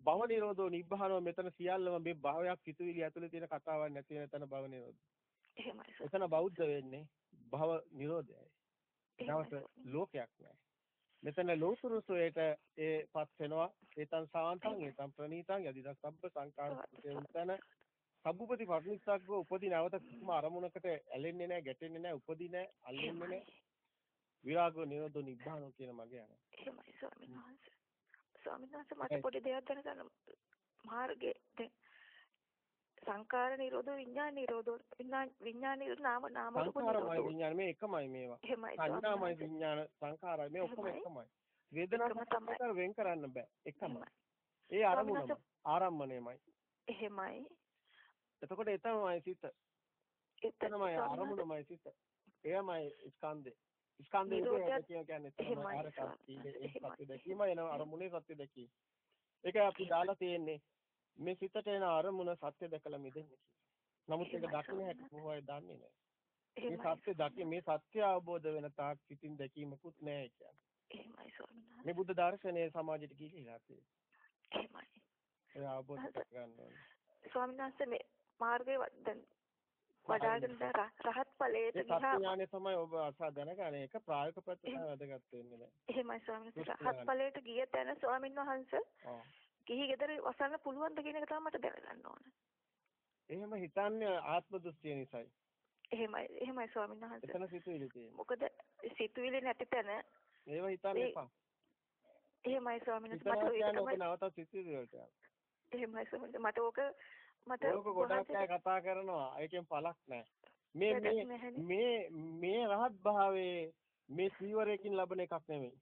භව නිරෝධෝ නිබ්බානෝ මෙතන සියල්ලම මේ භවයක් සිතුවිලි ඇතුලේ තියෙන කතාවක් නැති වෙන තැන භව නිරෝධ එහෙමයි එතන බෞද්ධ වෙන්නේ භව නිරෝධයයි. නැවත ලෝකයක් නෑ. මෙතන ලෝතුරුසෝයට ඒපත් වෙනවා. ඒතන් සාන්තං ඒතන් ප්‍රණීතං යදිදක් සබ්බ සංකාර උතන සබ්බුපති පටිනිස්සග්ගෝ උපදී නැවත කිසිම අරමුණකට ඇලෙන්නේ නැහැ ගැටෙන්නේ නැහැ උපදී නැහැ අල්ලෙන්නේ නැහැ විරාගෝ නිරෝධෝ නිබ්බානෝ කියන මගේ යන එහෙමයි ස්වාමීන් වහන්සේ. ස්වාමීන් වහන්සේ මට පොඩි දෙයක් දැනගන්න මාර්ගයේ දැන් සංකාර නිරෝධෝ විඥාන නිරෝධෝ විඥාන නිරෝධ නාම නාම රූප සංකාරමයි විඥාන. මේ එකමයි මේවා. සංඥාමයි විඥාන සංකාරයි මේ ඔක්කොම එකමයි. වේදනා සංකාර වෙන් කරන්න බෑ. එකමයි ඒ අරමුණම. ආරම්මණයමයි එහෙමයි. එතකොට එතනමයි සිත. එතනමයි අරමුණමයි සිත. එයමයි ස්කන්ධේ ස්කන්ධේ කියන්නේ තමයි අර සත්‍ය දැකීම එන අරමුණේ සත්‍ය දැකීම ඒක අපි දාලා තියෙන්නේ මේ සිතට එන අරමුණ සත්‍ය දැකලා මිදෙන්නේ නමුත් ඒක දකින්න හැටි කොහොමද දන්නේ නැහැ. මේ සත්‍ය දකි මේ සත්‍ය අවබෝධ වෙන තාක් සිතින් දැකීමකුත් නැහැ කියන්නේ. එහෙමයි ස්වාමීන්. මේ බුද්ධ දර්ශනයේ සමාජයට ගිහිලා තියෙන්නේ. එහෙමයි. ඒ අවබෝධ කරගන්න ඕනේ. ස්වාමීන් වහන්සේ මේ මාර්ගයේ දැන් වඩාගෙන රහත් ඵලයට ගියා. ඒ ඥානය තමයි ඔබ අසා දැනගන්න. ඒක ප්‍රායෝගික පැත්තට වැදගත් වෙන්නේ නැහැ. එහෙමයි ස්වාමීන් වහන්සේ. රහත් ඵලයට ගිය තැන ස්වාමීන් වහන්සේ ගිහි ගෙදර වසන්න පුළුවන්ද කියන එක තමයි මට දැනගන්න ඕන. එහෙම හිතන්නේ ආත්ම දෘෂ්ටිය නිසායි. එහෙමයි එහෙමයි ස්වාමීන් වහන්සේ. එතන සිතුවිලි තියෙනවා. මොකද සිතුවිලි නැති තැන ඒව හිතන්න එපා. එහෙමයි ස්වාමීන් වහන්සේ මට ඒක තමයි. එහෙමයි ස්වාමීන් මට ඕක මට ඕක ගොඩක් අය කතා කරනවා. ඒකෙන් පළක් නැහැ. මේ මේ මේ මේ රහත් භාවයේ මේ සීවරයකින් ලබන එකක් නෙමෙයි.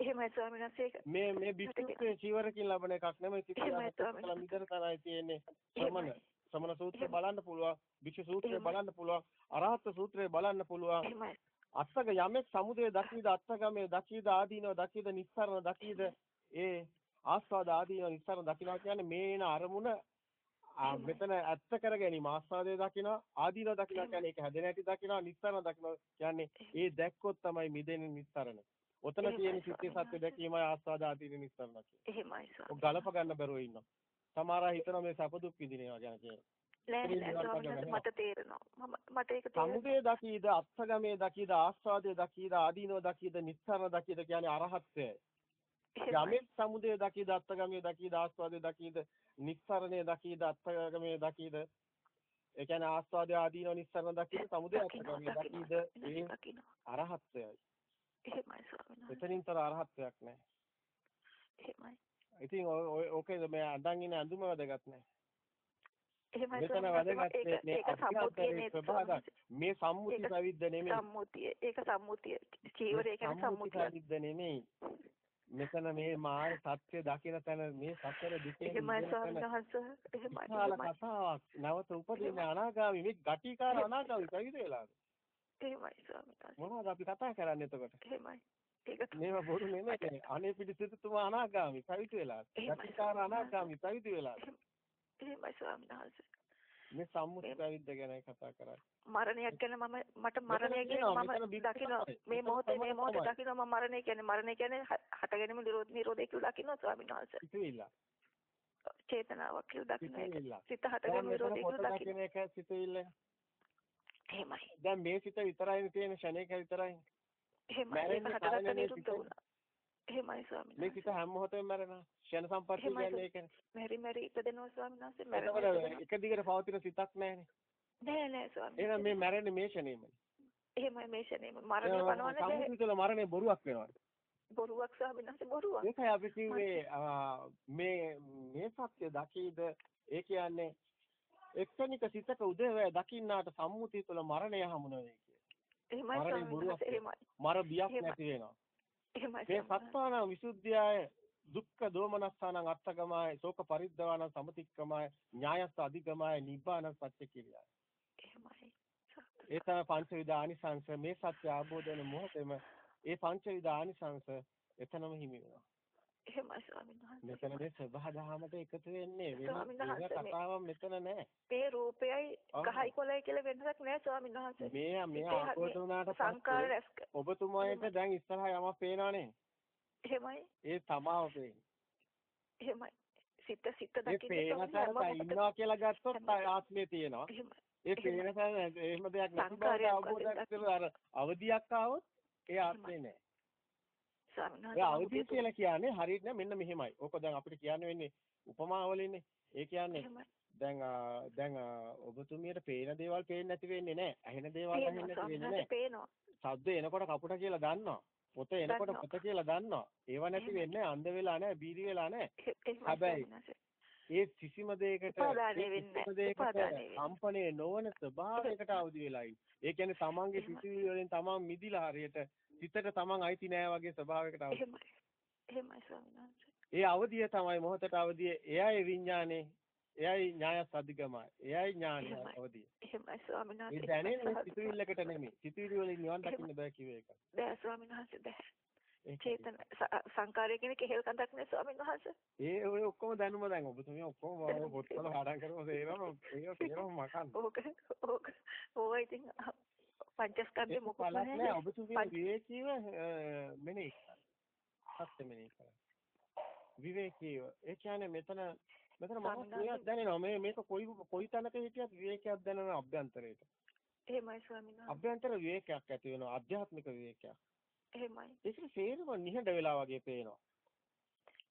එහෙමයි ස්වාමීන් වහන්සේ. මේ මේ බිස්තුකේ චීවරකින් ලබන එකක් නෙමෙයි. තිකලා මිදර තරයි තියෙන්නේ. සමන සමන සූත්‍රය බලන්න පුළුවන්. වික්ෂ සූත්‍රය බලන්න පුළුවන්. අරහත් සූත්‍රය බලන්න පුළුවන්. අත්තක යමෙක් සමුදය දකීද අත්තගමේ දකීද ආදීනව දකීද නිස්සරණ දකීද? ඒ ආස්වාද ආදීනව නිස්සරණ දකිනවා කියන්නේ මේන අරමුණ මෙතන ඇත්ත කර ගැනීම ආස්වාදයේ දකිනවා ආදීනව දකිනවා කියන්නේ ඒක හැදෙන හැටි දකිනවා නිස්සරණ දකිනවා කියන්නේ ඒ දැක්කොත් තමයි මිදෙන්නේ නිස්සරණ ඔතන තියෙන සිත්තේ සත්‍ය දැකීමයි ආස්වාද ආදීන නිස්සරණ කියන්නේ. එහෙමයි සර්. ඔක් ගලප ගන්න බැරුව ඉන්නවා. සමහර අය හිතනවා මේ සැප දුක් විඳිනවා ගැන කියලා. මට තේරෙනවා. මට ඒක තේරෙනවා. සමුදේ දකීද අත්සගමේ දකීද ආස්වාදයේ දකීද ආදීනව දකීද නිස්සරණ දකීද කියන්නේ අරහත්ත්වයයි. යමෙක් සමුදේ දකීද අත්සගමේ දකීද ආස්වාදයේ දකීද නිස්සරණේ දකීද අත්සගමේ දකීද ඒ කියන්නේ ආස්වාදයේ ආදීනව නිස්සරණ දකීද සමුදේ අත්සගමේ දකීද ඒ අරහත්ත්වයයි. එහෙමයි ස්වාමීන්. එතනින්තර අරහත්ත්වයක් නැහැ. එහෙමයි. ඉතින් ඕකේ මේ අඳන් ඉන්න ඇඳුම වැදගත් නැහැ. එහෙමයි මෙතන වැදගත් වෙන්නේ මේ සම්මුති පැවිද්ද නෙමෙයි. සම්මුතිය. ඒක සම්මුතිය. චීවරය කියන්නේ සම්මුතිය. පැවිද්ද නෙමෙයි. මෙතන මේ මාය සත්‍ය දකින තැන මේ සතර දුකේ එහෙමයි වහන්සේ. එහෙමයි. කතාවක්. නැවත උපදින අනාගාමි මේ ගටිකාර අනාගාමි පැවිදි වෙලාද? එහෙමයි ස්වාමීන්. මොනවද අපි කතා කරන්නේ එතකොට? එහෙමයි. මේව බොරු නෙමෙයි. අනේ පිටිසිතුමා අනාගාමි පැවිදි වෙලා. ගතිකාර අනාගාමි පැවිදි වෙලා. එහෙමයි ස්වාමීන් වහන්සේ. මේ සම්මුති පැවිද්ද ගැන කතා කරන්නේ. මරණයක් ගැන මම මට මරණය කියන්නේ මම දකින්න මේ මොහොතේ මේ මොහොතේ දකින්න මම මරණය කියන්නේ මරණය කියන්නේ හට ගැනීම නිරෝධ නිරෝධය කියලා දකින්න ස්වාමීන් වහන්සේ. සිතුවිල්ල. චේතනාවක් කියලා දකින්න. සිත හට ගැනීම නිරෝධය කියලා දකින්න. එක සිතුවිල්ල. එහෙමයි. දැන් මේ සිත විතරයි තියෙන ෂණේක විතරයි. එහෙමයි. ඒක කාලෙනේ නිරුද්ධ. වුණා. එහෙමයි ස්වාමීන් මේ වහන්සේ. සිත හැම මොහොතෙම මැරෙනවා. ෂණ සම්පත්තිය. කියන්නේ ඒකනේ. මෙරි මෙරි ඉපදෙනවා ස්වාමීන් වහන්සේ. මැරෙනවා. එක දිගට පවතින සිතක් නැහැනේ. නෑ නෑ ස්වාමීන් එහෙනම් මේ වහන්සේ. මැරෙන්නේ මේ ෂණේමයි. එහෙමයි මේ ෂණේම මරණය පනවන්නේ බැහැ. සම්මුති තුළ මරණය බොරුවක් වෙනවා. බොරුවක් ස්වාමීන් වහන්සේ බොරුවක්. ඒකයි අපි කිව්වේ මේ මේ සත්‍ය දකීද ඒ කියන්නේ එක්තනික සිතක උදේවැය දකින්නාට සම්මුතිය තුළ මරණය හමු නෙවෙයි කිය. එහෙමයි ස්වාමීන් වහන්සේ. එහෙමයි. මර බියක්. නැති වෙනවා. මේ. සත්තාන විසුද්ධියය දුක්ඛ දෝමනස්සානං අත්තගමයි ශෝක පරිද්දවාන සමතික්කමයි ඥායස්ස අධිගමයි නිබ්බාන සත්‍ය කියලායි. එහෙමයි. ඒ තමයි පංචවිධ ආනිසංස මේ සත්‍ය වෙන මොහොතේම ඒ පංචවිධ ආනිසංස එතනම හිමි වෙනවා. එහෙමයි ස්වාමීන් වහන්සේ. මෙතන මේ සබහා දහමට එකතු වෙන්නේ වෙන කතාවක් මෙතන නැහැ. මේ රූපයයි. ගහයි කොළයි කියලා වෙනසක් නෑ ස්වාමීන් වහන්සේ. මේ මේ ආපෝත වුණාට සංකාර රැස් ඔබතුමාට දැන් ඉස්සරහා යමක් පේනවනේ. එහෙමයි. ඒ තමාව පේන්නේ. එහෙමයි. සිත සිත දකින්න. ඉන්නවා කියලා ගත්තොත් ආත්මය තියෙනවා. ඒ පේන තැන එහෙම දෙයක් නැති බවට සංකාරයක් අවබෝධයක් අර අවදියක් ආවොත් ඒ ආත්මේ නෑ. ඒ. අවදිය කියලා කියන්නේ හරියට මෙන්න මෙහෙමයි. ඕක දැන් අපිට කියන්න වෙන්නේ උපමාවලින්නේ. ඒ කියන්නේ. දැන් දැන් ඔබතුමියට පේන දේවල් පේන්නේ නැති වෙන්නේ නෑ. ඇහෙන දේවල් ඇහෙන්නේ නැති වෙන්නේ වහන්සේ නෑ. පේනවා. ශබ්ද එනකොට කපුට කියලා දන්නවා. පොත එනකොට. පොත කියලා දන්නවා. ඒව නැති. වෙන්නේ අන්ධ වෙලා නෑ, බීරි වෙලා නෑ. එහෙ- එහෙමයි හැබැයි. ඒ කිසිම දෙයකට ඒ. කම්පණය නොවන ස්වභාවයකට අවදි වෙලා. ඒ කියන්නේ තමන්ගේ. සිතුවිලි වලින් තමන් මිදිලා හරියට සිතට තමන් අයිති නෑ වගේ ස්වභාවයකට අවදි. ඒ අවදිය තමයි මොහොතට අවදිය. එයයි විඥානේ. එයයි ඥායස් අධිගමයි. එයයි ඥානය. අවදිය. එහෙමයි ස්වාමීන් ඒ වහන්සේ. දැනෙන්නේ සිතුවිල්ලකට නෙමෙයි. සිතුවිලි වලින් නිවන් දකින්න බෑ කිව්ව එක. බෑ ස්වාමීන් වහන්සේ බෑ. ඒක. චේතන ස- සංකාරය කියන කෙහෙල් කඳක් නේ ස්වාමීන් වහන්සේ. ඒ ඔය ඔක්කොම දැනුම දැන් ඔබතුමිය ඔක්කොම ඔය පොත්වල හඩම් කරමු තේරෙනවා. ඒක තේරෙනවා මකන්න. ඕක ඕක ඕක ඉතින් අහ, පංචස්කන්ධේ ඒක මොකක්ද බලක් නෑ නැහැ. ඔබතුමිය පංච- විවේකීව අ, මෙනෙහි කරන්න. සත්‍ය මෙනෙහි කරන්න. විවේකීව. ඒ කියන්නේ මෙතන මෙතන මහා ස්වාමීන් ක්‍රියාවක් දැනෙනවා. මේ මේක කොයි කොයි තැනක හිටියත් විවේකයක් දැනෙන අභ්‍යන්තරයට. එහෙමයි ස්වාමීන් වහන්සේ. අභ්‍යන්තර විවේකයක් ඇති වෙනවා. ආධ්‍යාත්මික විවේකයක්. එහෙමයි. ඒක සේරම නිහඬ වෙලා වගේ පේනවා.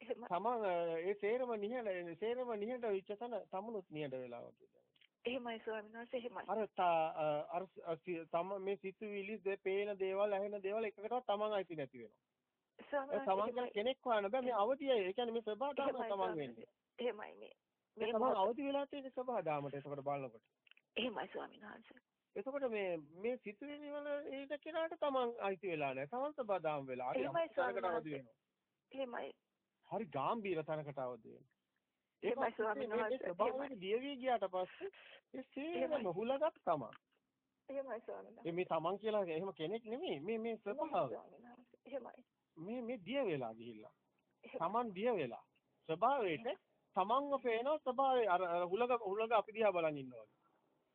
එහෙමයි. තමන් ඒ සේරම නිහඬ සේරම නිහඬ වෙච්ච තැන තමනුත් නිහඬ වෙලා වගේ දැනෙනවා. එහෙමයි ස්වාමීන් වහන්සේ එහෙමයි. අර අර තම මේ සිතුවිලි දෙ පේන දේවල් ඇහෙන දේවල් එකකටවත් තමන් අයිති නැති වෙනවා. තමන් කෙනෙක් හොයන්න බෑ මේ අවදියයි. ඒ කියන්නේ මේ ස්වභාව ධර්ම එහෙමයි තමන් වෙන්නේ. එහෙමයි මේ මේ තමන් අවදි වෙලා තියෙන ස්වභාව ධර්මයට එතකොට බලනකොට. එහෙමයි ස්වාමීන් වහන්සේ. එතකොට මේ මේ සිතුවිලි වල ඒක කෙනාට තමන් අයිති වෙලා නැහැ. තමන් ස්වභාව ධර්ම වෙලා. ස්වාමීන් අමුතනකට අවදි. වෙනවා. එහෙමයි. හරි ගාම්භීර තැනකට අවදි වෙනවා. එහෙමයි ස්වාමීන් වහන්සේ. ස්වභාවයෙන් දියවි ගියාට පස්සේ ඒ සේරම හුලගත් තමන්. එහෙමයි ස්වාමීන් වහන්සේ. මේ තමන් කියලා එහෙම කෙනෙක් නෙමෙයි. මේ මේ ස්වභාව. ස්වාමීන් වහන්සේ. එහෙමයි. මේ මේ දිය වෙලා ගිහිල්ලා. තමන් දිය වෙලා. ස්වභාවයට තමන්ව පේන ස්වභාවය අර අර හුලග හුලග අපි දිහා බලන් ඉන්නවා.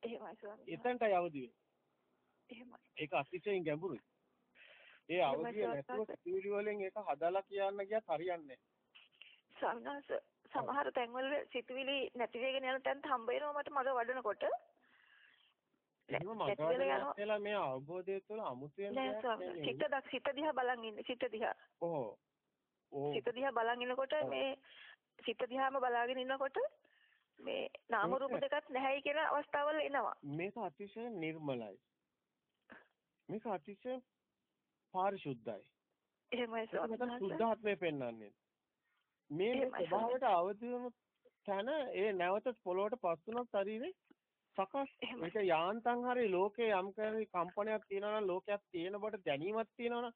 එහෙමයි වහන්සේ. එතනටයි අවදි වෙන්නේ. එහෙමයි. ඒක අතිශයින් ගැඹුරුයි. ඒ අවදිය නැතුව සිතුවිලි වලින් ඒක හදලා කියන්න ගියත් හරියන්නේ නැහැ. සමහර තැන්වල සිතුවිලි නැති වෙගෙන යන තැනට හම්බ වෙනවා මට මග වඩනකොට. එහෙම මේ අවබෝධය තුළ අමුතුවෙන් නෑ දෙයක් ස්වාමීන් නෙමෙයි. සිත දක් සිත දිහා බලන් ඉන්නේ සිත දිහා. ඔව්. සිත දිහා බලන් ඉනකොට. මේ සිත දිහාම බලාගෙන ඉන්නකොට මේ නාම රූප ඒක- දෙකක් නැහැයි කියන අවස්ථාවල් එනවා. මේක අතිශය නිර්මලයි. මේක අතිශය පාරිශුද්ධයි. එහෙමයි ඒක වහන්සේ. සුද්ධාත්මය පෙන්වන්නේ. මේ ස්වභාවයට අවදි වුණු තැන ඒ නැවත පොළොවට පස් වුණොත් ශරීරේ සකස්. මේක යාන්තම් හරි ලෝකේ යම් කරි කම්පනයක් තියෙනවා නම් ලෝකයක් තියෙන බට දැනීමක් තියෙනවා නම්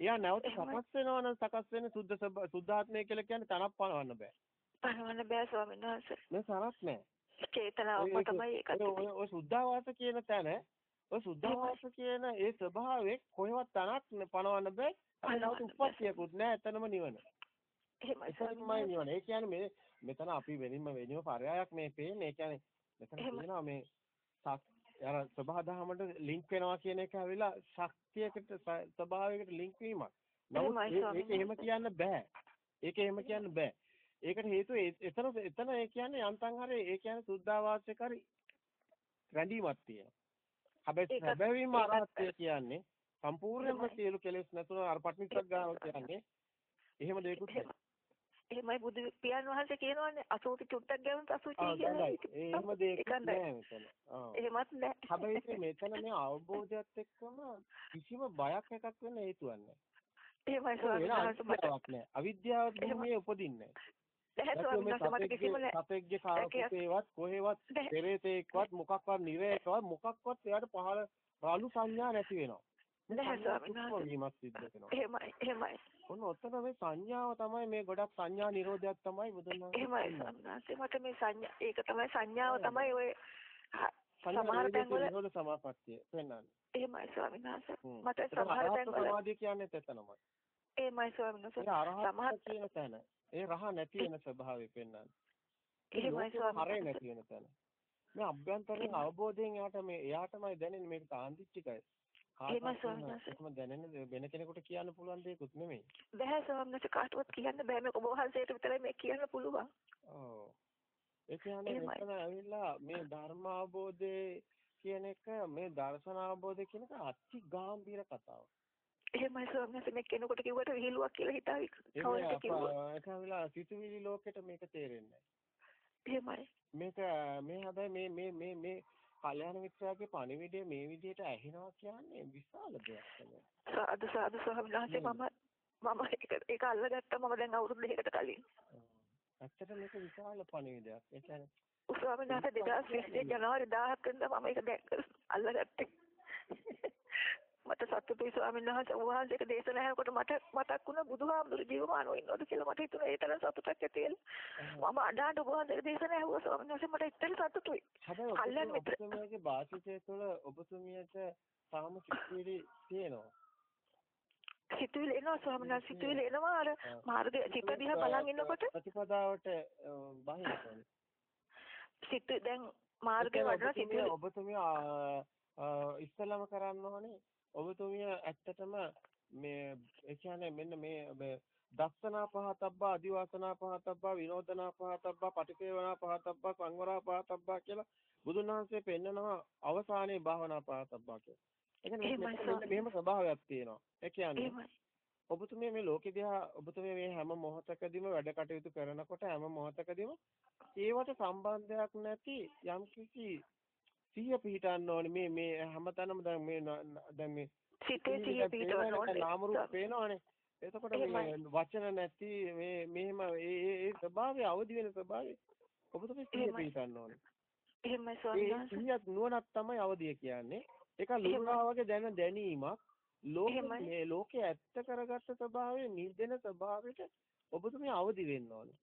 එයා නැවත. සකස් වෙනවා නම් සකස් වෙන්නේ සුද්ධ සුද්ධාත්මය කියලා කියන්නේ තනක් පනවන්න බෑ. පනවන්න බෑ ස්වාමීන් වහන්සේ. මේ සරක් නෑ. චේතනාවම ඒක- තමයි ඒකත් ඔය- ඔය සුද්ධාවාස කියන තැන ඔය සුද්ධාවාස කියන ඒ ස්වභාවයේ කොහෙවත් තනක් න- පනවන්න බෑ. බෑ. උප්පත්තියකුත් නෑ. එතනම නිවන. එහෙමයි. නිවන. ඒ කියන්නේ මේ මෙතන අපි වෙනින්ම වෙනිම පරයයක් මේ පේන්නේ. ඒ කියන්නේ මෙතන. කියනවා මේ අර ස්වභාවදහමට ලින්ක් වෙනවා කියන එක ඇවිල්ලා ශක්තියකට ස්වභාවයකට ලින්ක් වීමක්. නමුත් ඒක එහෙම. කියන්න බෑ. ඒක එහෙම කියන්න බෑ. ඒකට හේතුව එතන එතන ඒ කියන්නේ යන්තම් හරි ඒ කියන්නේ සුද්ධාවාසයක හරි රැඳීමක් තියෙනවා. හැබැයි හැබැයිම අරහත්ය කියන්නේ සම්පූර්ණයෙන්ම. සියලු කෙලෙස් නැතුව අර පටිනිස්සක් ගාව කියන්නේ එහෙම දෙයක්වත් නැහැ. එහෙමයි බුදු පියාණන් වහන්සේ කියනවානේ අසෝති චුට්ටක් ගැවුනත් අසුචි කියලා. එහෙම දෙයක් නෑ මෙතන. එහෙමත් නැහැ. හැබැයි මෙතන මේ අවබෝධයත් එක්කම කිසිම බයක් එකක් වෙන්න හේතුවක් නැහැ. එහෙමයි ස්වාමීන් වහන්සේ. අවිද්‍යාව. භූමියේ උපදින්නේ නැහැ. ස්වාමීන් වහන්සේ මට කිසිම සතෙක්ගේ කාපුතේවත් කොහෙවත්. පෙරේතෙක්වත් මොකක්වත් නිරේකවත් මොකක්වත් එයාට පහළ රළු සංඥා නැති වෙනවා. නැහැ ස්වාමීන් වහන්සේ. එහෙමයි. ඔන්න ඔතන මේ සංඥාව තමයි මේ ගොඩක් සංඥා නිරෝධයක් තමයි බුදුන් වහන්සේ එහෙමයි. ස්වාමීන් වහන්සේ මට මේ සංඥා ඒක තමයි සංඥාව තමයි ඔය සමහර තැන්වල නිරෝධ සමාපත්තිය පෙන්වන්නේ. එහෙමයි ස්වාමීන් වහන්සේ. මට සමහර තැන්වල සමාධිය කියන්නේ එතනමයි. එහෙමයි ස්වාමීන් වහන්සේ. සමහර- කියන තැන. ඒ රහ නැති වෙන ස්වභාවය පෙන්වන්නේ. හරේ. නැති වෙන තැන. මේ අභ්‍යන්තරයෙන් අවබෝධයෙන් එයාට මේ එයාටමයි දැනෙන්නේ මේක තාන්දිච්චිකයි. එහෙමයි ස්වාමීන් වහන්සේ. එහෙම දැනෙන දේ වෙන කෙනෙකුට කියන්න පුළුවන් දෙයක්වත් නෙමෙයි. බෑ වහන්සේ කාටවත් කියන්න බෑ මේ ඔබ වහන්සේට විතරයි මේ කියන්න පුළුවන්. ඔව්. ඒ කියන්නේ. මෙතන ඇවිල්ලා මේ ධර්ම අවබෝධය කියන එක මේ දර්ශන අවබෝධය කියන එක අති ගැඹීර කතාවක්. එහෙමයි ස්වාමීන් මේ කෙනෙකුට කිව්වට විහිළුවක් කියලා හිතාවි. කවුරුත් කිව්වා. ඒක ඇවිල්ලා සිතුවිලි ලෝකෙට මේක තේරෙන්නේ එහෙමයි. මේක මේ හැබැයි මේ මේ මේ මේ කල්‍යාණ මිත්‍රාගේ පණිවිඩය මේ විදිහට ඇහෙනවා කියන්නේ විශාල දෙයක් තමයි. සාදු සාදු ස්වාමීන් වහන්සේ මම මම ඒක ඒක අල්ලගත්තා මම දැන් අවුරුදු දෙකකට කලින්. ඇත්තට මේක විශාල පණිවිඩයක්. ඒ කියන්නේ ස්වාමීන් වහන්සේ 2020 ජනවාරි 10ක් වෙනිදා මම ඒක දැක්ක අල්ලගත්තේ. මට සතුටුයි ස්වාමීන් වහන්සේ වහන්සේක දේශනා අහනකොට මට මතක් වුණා බුදුහාමුදුරු ජීවමානව ඉන්නවද කියලා මට හිතුණා. ඒ තරම් සතුටක් ඇති වෙලා. මම ඔබ වහන්සේක දේශනා ඇහුවා ස්වාමීන් වහන්සේ. මට ඉතින් සතුටුයි. ඔබතුම- මිත්‍ර- ඔබතුමියගේ වාසිතය තුළ ඔබතුමියට තාම සිත්විලි තියෙනවා. සිතුවිලි එනවා ස්වාමීන් වහන්සේ. සිතුවිලි එනවා. අර මාර්ගය සිත දිහා බලන් ඉන්නකොට ප්‍රතිපදාවට බහිනකොට සිත දැන් මාර්ගය වඩන සිතුවිලි ඔබතුමිය ඉස්සෙල්ලාම කරන්න ඕනේ ඔබතුමිය ඇත්තටම මේ ඒ කියන්නේ මෙන්න මේ දස්සනා පහතබ්බා අදිවාසනා පහතබ්බා විනෝදනා පහතබ්බා පටිසේවනා පහතබ්බා සංවරා පහතබ්බා කියලා බුදුන් වහන්සේ පෙන්නනවා අවසානයේ භාවනා පහතබ්බා කියලා. ඒ කියන්නේ මෙහෙම ස්වභාවයක් තියෙනවා. ඒ කියන්නේ ඔබතුමිය මේ ලෝකෙ දිහා ඔබතුමිය මේ හැම මොහොතකදීම වැඩ කටයුතු කරනකොට හැම මොහොතකදීම ඒවට සම්බන්ධයක් නැති යම්කිසි සිහිය පිහිටන්න ඕනේ. මේ මේ හැමතැනම දැන් මේ දැන් මේ සිතේ සිහිය පිටවන්න ඕනේ. නාම රූප පේනවනේ. එතකොට මේ. වචන නැති මේ මෙහෙම ඒ ඒ ස්වභාවය අවදි වෙන ස්වභාවය ඔබතුමිය සිහිය. පිහිටන්න ඕනේ. එහෙමයි ස්වාමීන් සිහියක් නුවණක් තමයි අවදිය කියන්නේ. ඒක ලුණා වගේ දැන දැනීමක් ලෝකෙ. මේ ලෝකේ ඇත්ත කරගත්ත ස්වභාවයේ නිර්දෙන ස්වභාවයට ඔබතුමිය අවදි වෙන්න ඕනේ.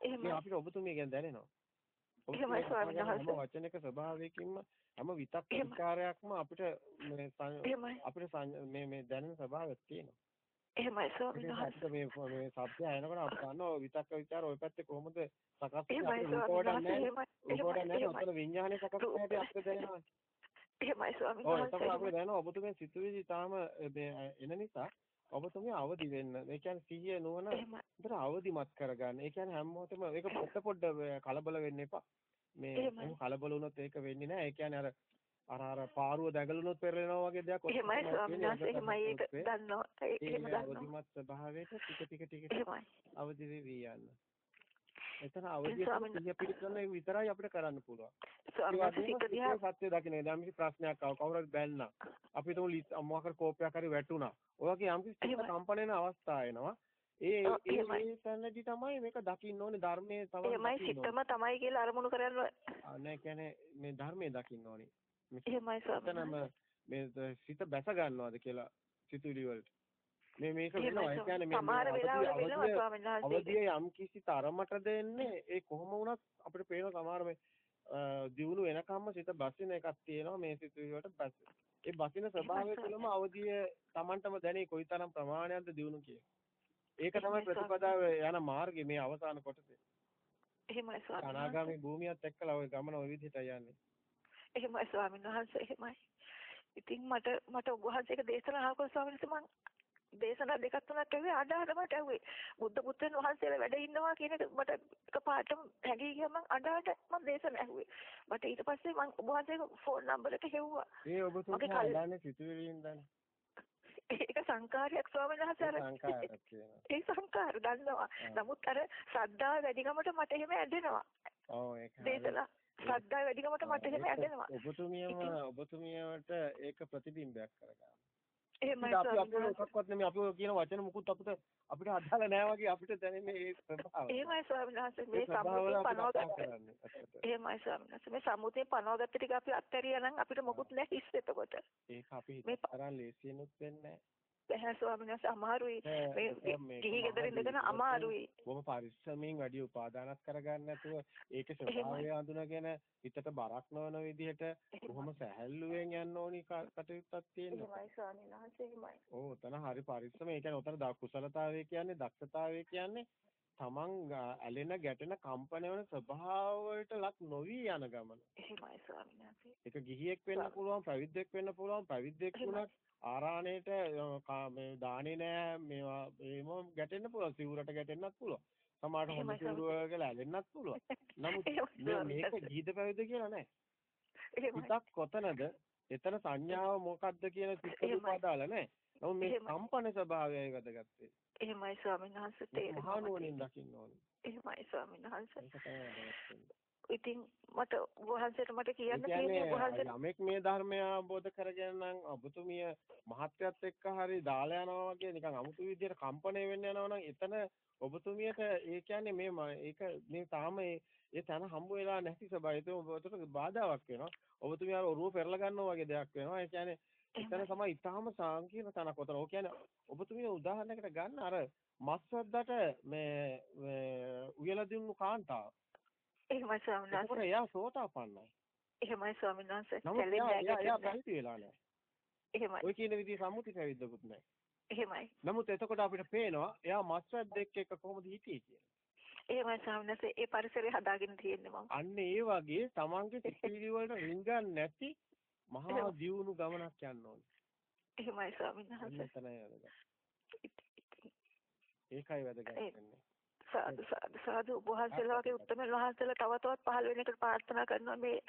එහෙමයි. අපිට ඔබතුමිය ගැන දැනෙනවා එහෙමයි ස්වාමීන් හැම වහන්සේ. වචනක ස්වභාවයකින්ම හැම විතක්. විකාරයක්ම අපිට මේ අපිට මේ මේ දැනෙන ස්වභාවයක් තියෙනවා. එහෙමයි ස්වාමීන් නිසා වහන්සේ. අපිට මේ මේ සබ්දය අයනකොට අපි දන්නවා විතක්ක විචාර ওই පැත්තේ කොහොමද සකස් වෙන්නේ? අපිට වහන්සේ. නැහැ. රූපවඩක් නැහැ. අතන විඥානය සකස් වෙන හැටි අපිට දැනෙනවා. එහෙමයි ස්වාමීන් ඔව් එතකොට අපිට වහන්සේ දැනෙනවා ඔබතුමිය සිතුවිලි තාම මේ එන නිසා ඔබතුමිය අවදි වෙන්න ඒ කියන්නේ සිහිය නුවණ විතර අවදිමත් කරගන්න. ඒ කියන්නේ හැම මොහොතෙම ඒක පොඩ පොඩ කලබල වෙන්න එපා. මේ කලබල වුණොත් ඒක වෙන්නේ නැහැ. ඒ කියන්නේ අර අර අර පාරුව දැගලුනොත් පෙරලෙනවා වගේ දෙයක් එහෙමයි තමයි ස්වාමීන් තියෙන්නේ. වහන්සේ එහෙමයි ඒක දන්නවා එහෙම දන්නවා අවදිමත් ස්වභාවයට ටික ටික ටික අවදි වෙවි යන්න. එතන ස්වාමීන් සිහිය එක විතරයි අපිට කරන්න පුළුවන්. ස්වාමීන් සත්‍ය දකින්න. දැන් මිසි ප්‍රශ්නයක් ආව කවුරුහරි බැන්නා. අපි හිතමු මොකක් කෝපයක් හරි වැටුණා. ඔය වගේ යම් කිසි වෙන අවස්ථා එනවා. ඒ ඒ තැනදී තමයි මේක දකින්න ඕනේ ධර්මයේ තව එහෙමයි සිතම තමයි කියලා අරමුණු කරන්න අනේ කියන්නේ මේ ධර්මයේ දකින්න ඕනේ. එහෙමයි ස්වාමීන් මේ සිත බැස ගන්නවද කියලා සිතුවිලි වලට. මේ මේක එහෙමයි වෙනවා. ඒ කියන්නේ මේ සමහර අවදිය- වෙලාවල වෙනවා අවදිය- ස්වාමීන් වහන්සේ අවදිය යම් කිසි තරමට දෙන්නේ ඒ කොහොම වුණත් අපිට පේන සමහර මේ අ, දියුණු වෙනකම්ම සිත බසින එකක් තියෙනවා මේ සිතුවිලි වලට බස්. ඒ බසින ස්වභාවය තුළම අවදිය Tamanටම දැනේ කොයිතරම් ප්‍රමාණයක්ද දියුණු කියේ. ඒක තමයි එහෙමයි ප්‍රතිපදාව යන මාර්ගය මේ අවසාන කොටසේ. එහෙමයි ස්වාමීන් වහන්සේ අනාගාමී භූමියත් එක්කලා ওই ගමන ওই විදිහට යන්නේ. එහෙමයි ස්වාමීන් වහන්සේ එහෙමයි ඉතින් මට මට ඔබ වහන්සේක දේශනා අහනකොට ස්වාමීන් වහන්සේ මං දේශනා දෙකක් තුනක් ඇහුවේ අඬ අඬ මට ඇහුවේ බුද්ධ පුත්‍රයන් වහන්සේලා වැඩ ඉන්නවා කියන එක මට එකපාරටම හැඟී ගියා මං අඬ අඬ මං දේශනා ඇහුවේ මට ඊට පස්සේ මං ඔබ වහන්සේගේ ෆෝන් නම්බර් එක හෙව්වා ඒ ඔබතුමා හදාන්නේ සිතුවිලියෙන් දන්නේ. ඒක සංකාරයක් ස්වාමීන් වහන්සේ. ඒ සංකාර දන්නවා නමුත් අර ශ්‍රද්ධාව වැඩිකමට මට එහෙම ඇදෙනවා ඔව් ඒක. දේශනා ශ්‍රද්ධාව වැඩිකමට මට එහෙම ඇදෙනවා ඔබතුමියම ඔබතුමියට ඒක ප්‍රතිබිම්බයක් කරගන්න. එහෙමයි අපි මොකක්වත් නෙමෙයි. අපි ඔය කියන වචන මුකුත් අපිට අපිට අදාළ නෑ වගේ අපිට දැනෙන්නේ ඒ ස්වභාවය. එහෙමයි ස්වාමීන් වහන්සේ. මේ සම්මුතිය පනවගත්ත. එහෙමයි ස්වාමීන් වහන්සේ. මේ සම්මුතිය පනවගත්ත ටික අපි අත්හැරියා නම් අපිට මොකුත් නැහැ හිස් එතකොට ඒක අපි තරම් ලේසියෙනුත් වෙන්නේ බෑ ස්වාමීන් වහන්සේ අමාරුයි. මේ ගිහි ගෙදර ඉඳගෙන අමාරුයි බොහොම පරිස්සමෙන් වැඩි උපාදානත් කරගන්න නැතුව ඒකේ ස්වභාවය හඳුනාගෙන හිතට බරක් නොවන විදිහට බොහොම සැහැල්ලුවෙන් යන්න ඕනි කටයුත්තක් තියෙනවා. ඔව් උතන හරි පරිස්සම. ඒ කියන්නේ උතන කුසලතාවය කියන්නේ දක්ෂතාවය කියන්නේ තමන් ඇලෙන ගැටෙන කම්පන වෙන ස්වභාවයට ලක් නොවි යන ගමන. එහෙමයි ස්වාමීන් වහන්සේ ඒක ගිහියෙක් වෙන්න පුළුවන්, පැවිද්දෙක් වෙන්න පුළුවන්, පැවිද්දෙක් වුණත් කා- මේ දානේ නෑ මේවා ඒම ගැටෙන්න පුළුවන්, සිවුරට ගැටෙන්නත් පුළුවන්. සමහරට හොඳ එහෙමයි සිවුර වල ඇලෙන්නත් පුළුවන්. නමුත් මේක. ගීත පැවිද්ද කියලා නෑ. හිතක් කොතනද? එතන සංඥාව මොකක්ද කියන සිත් එහෙමයි. උපාදාල නෑ. නමුත් මේ. කම්පන ස්වභාවයයි වැදගත්. එහෙමයි ස්වාමීන් වහන්සේ තේරෙනවා මහා මට. නුවණින් දකින්න ඕනේ. එහෙමයි ස්වාමීන් වහන්සේ ඉතින් මට වහන්සේට මට කියන්න තියෙන්නේ කියන්නේ යමෙක් මේ ධර්මය අවබෝධ කරගෙන නම් ඔබතුමිය මහත්යත් එක්ක හරි දාලා යනවා වගේ නිකන් අමුතු විදියට කම්පණය වෙන්න යනවා නම් එතන ඔබතුමියට ඒ කියන්නේ මේ ඒක මේ තාම ඒ තන හම්බ වෙලා නැති ස්වභාවය. ඒක ඔබට බාධාවක් වෙනවා. ඔබතුමිය අර ඔරුව පෙරලා ගන්නවා වගේ දෙයක් වෙනවා. ඒ කියන්නේ එතන තමයි ඊටාම සංකීර්ණ තනක් උතන. ඔය කියන්නේ ඔබතුමිය උදාහරණයකට ගන්න අර මස්වද්දට මේ උයලා දුන්නු කාන්තාව. එහෙමයි ස්වාමීන් වහන්සේ එයා සෝතාපන්නයි. එහෙමයි ස්වාමීන් වහන්සේ කැලේ එයා පැවිදි වෙලා නැහැ. එහෙමයි ඔය කියන විදිහේ සම්මුති පැවිද්දකුත් නැහැ. එහෙමයි නමුත් එතකොට අපිට පේනවා එයා මස්වැද්දෙක් එක්ක කොහොමද හිටියේ කියලා. එහෙමයි ස්වාමීන් වහන්සේ ඒ පරිසරය හදාගෙන තියෙන්නේ මම අන්න ඒ වගේ තමන්ගේ සිතිවිලි වලට රිංගන් නැති මහා. දියුණු ගමනක් යන්න ඕනේ. එහෙමයි ස්වාමීන් වහන්සේ. ඒකයි වැදගත් වෙන්නේ. සාදු සාදු සාදු ඔබ වහන්සේලා වගේ උත්තම වහන්සේලා තව තවත් පහළ වෙන එකට ප්‍රාර්ථනා කරනවා මේ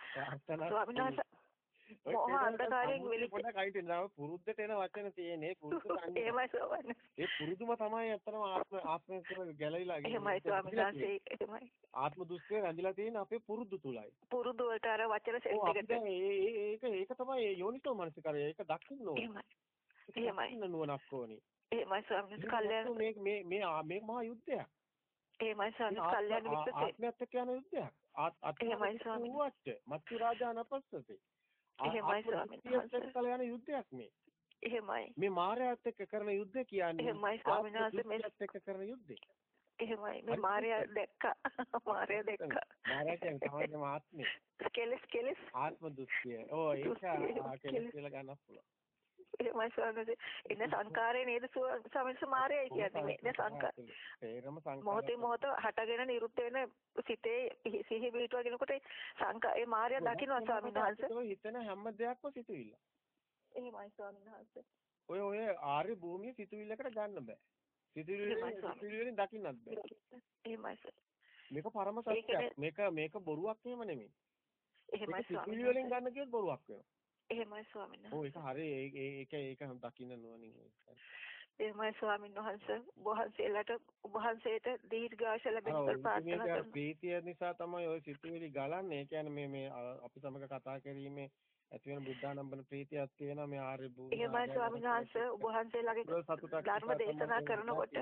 ස්වාමීන් වහන්සේ මොහ අන්ධකාරයෙන් වෙලිච්ච- පොඩ්ඩක් අයිති නෑ. පුරුද්දට එන වචන තියෙන්නේ පුරුදු සංඥා. එහෙමයි ස්වාමීන් ඒ පුරුදුම තමයි අත්තනම ආත්ම ආත්මය තුළ ගැලවිලා එහෙමයි ස්වාමීන් වහන්සේ එහෙමයි ආත්ම දෘෂ්ටිය රැඳිලා තියෙන අපේ පුරුදු තුලයි. පුරුදු වලට අර වචන සෙට් එකට ඒක ඒක තමයි යෝනිසෝ මනසිකාරය. ඒක දකින්න ඕනේ. එහෙමයි එහෙමයි. නුවණක් ඕනේ. එහෙමයි ස්වාමීන් වහන්සේ කල්යන මේ මේ මේ ආ- මේ මහා යුද්ධයක්. එහෙමයි ස්වාමීන් වහන්සේ කල්යන ආත්ම- මිත්‍රසේ ආත්මයත් එක්ක යන යුද්ධයක්. ආත් එහෙමයි ස්වාමීනි. අත්‍යවශ්‍ය මත්තු රාජා නපස්සති. එහෙමයි ස්වාමීනි වහන්සේ. කල යන යුද්ධයක් මේ. එහෙමයි මේ මායාවත් එක්ක කරන යුද්ධ කියන්නේ එහෙමයි ස්වාමීන් වහන්සේ මේ ආත්ම දෘෂ්ටියත් එක්ක කරන යුද්ධය. එහෙමයි මේ මාර්යා දැක්කා මාර්යා දැක්කා මායාව කියන්නේ තමයිගේ ආත්මය. කෙලස් කෙලස් ආත්ම දෘෂ්ටිය. ඕ ඒක දෘෂ්ටිය. ආ කෙලෙස් කියලා ගන්නත් පුළුවන්. එහෙමයි ස්වාමීන් වහන්සේ ඉන්න සංකාරේ නේද ස්වාමීන් මාර්යයි කියන්නේ මේ නේ සංකාර තේරම සංකාර. මොහොතේ මොහොත හටගෙන නිරුද්ධ වෙන සිතේ සිහි පිටවගෙනකොට සංකා ඒ මාර්යා දකින්න ස්වාමීන් වහන්සේ හිතන හැම දෙයක්ම සිතුවිල්ල. එහෙමයි ස්වාමීන් වහන්සේ ඔය ඔය ආර්ය භූමිය සිතුවිල්ලකට ගන්න බෑ. සිතුවිලි එහෙමයි වලින් ස්වාමී. සිතුවිලි වලින් දකින්නත් බෑ. එහෙමයි සර් මේක පරම සත්‍යයක්. මේක මේක බොරුවක් එහෙම නෙමෙයි. එහෙමයි ස්වාමීන් සිතුවිලි වලින් වහන්සේ ගන්න කියොත් බොරුවක් වෙනවා. එහෙමයි ස්වාමීන් ඔව් වහන්සේ ඒක හරි ඒක ඒක දකින්න නුවණින්. එහෙමයි ස්වාමීන් වහන්සේ වහන්සේලාට වහන්සේට දීර්ඝාෂ ලැබෙන්න ප්‍රාර්ථනා කරනවා ප්‍රීතිය නිසා තමයි ඔය සිතුවිලි ගලන්නේ. ඒ කියන්නේ මේ මේ අපි සමග කතා කිරීමේ ඇති වෙන බුද්ධානම්බන ප්‍රීතියක් තියෙනවා මේ ආර්ය භූමිය. එහෙමයි ස්වාමීන් වහන්සේ ඔබ වහන්සේලාගේ ධර්ම දේශනා කරනකොට.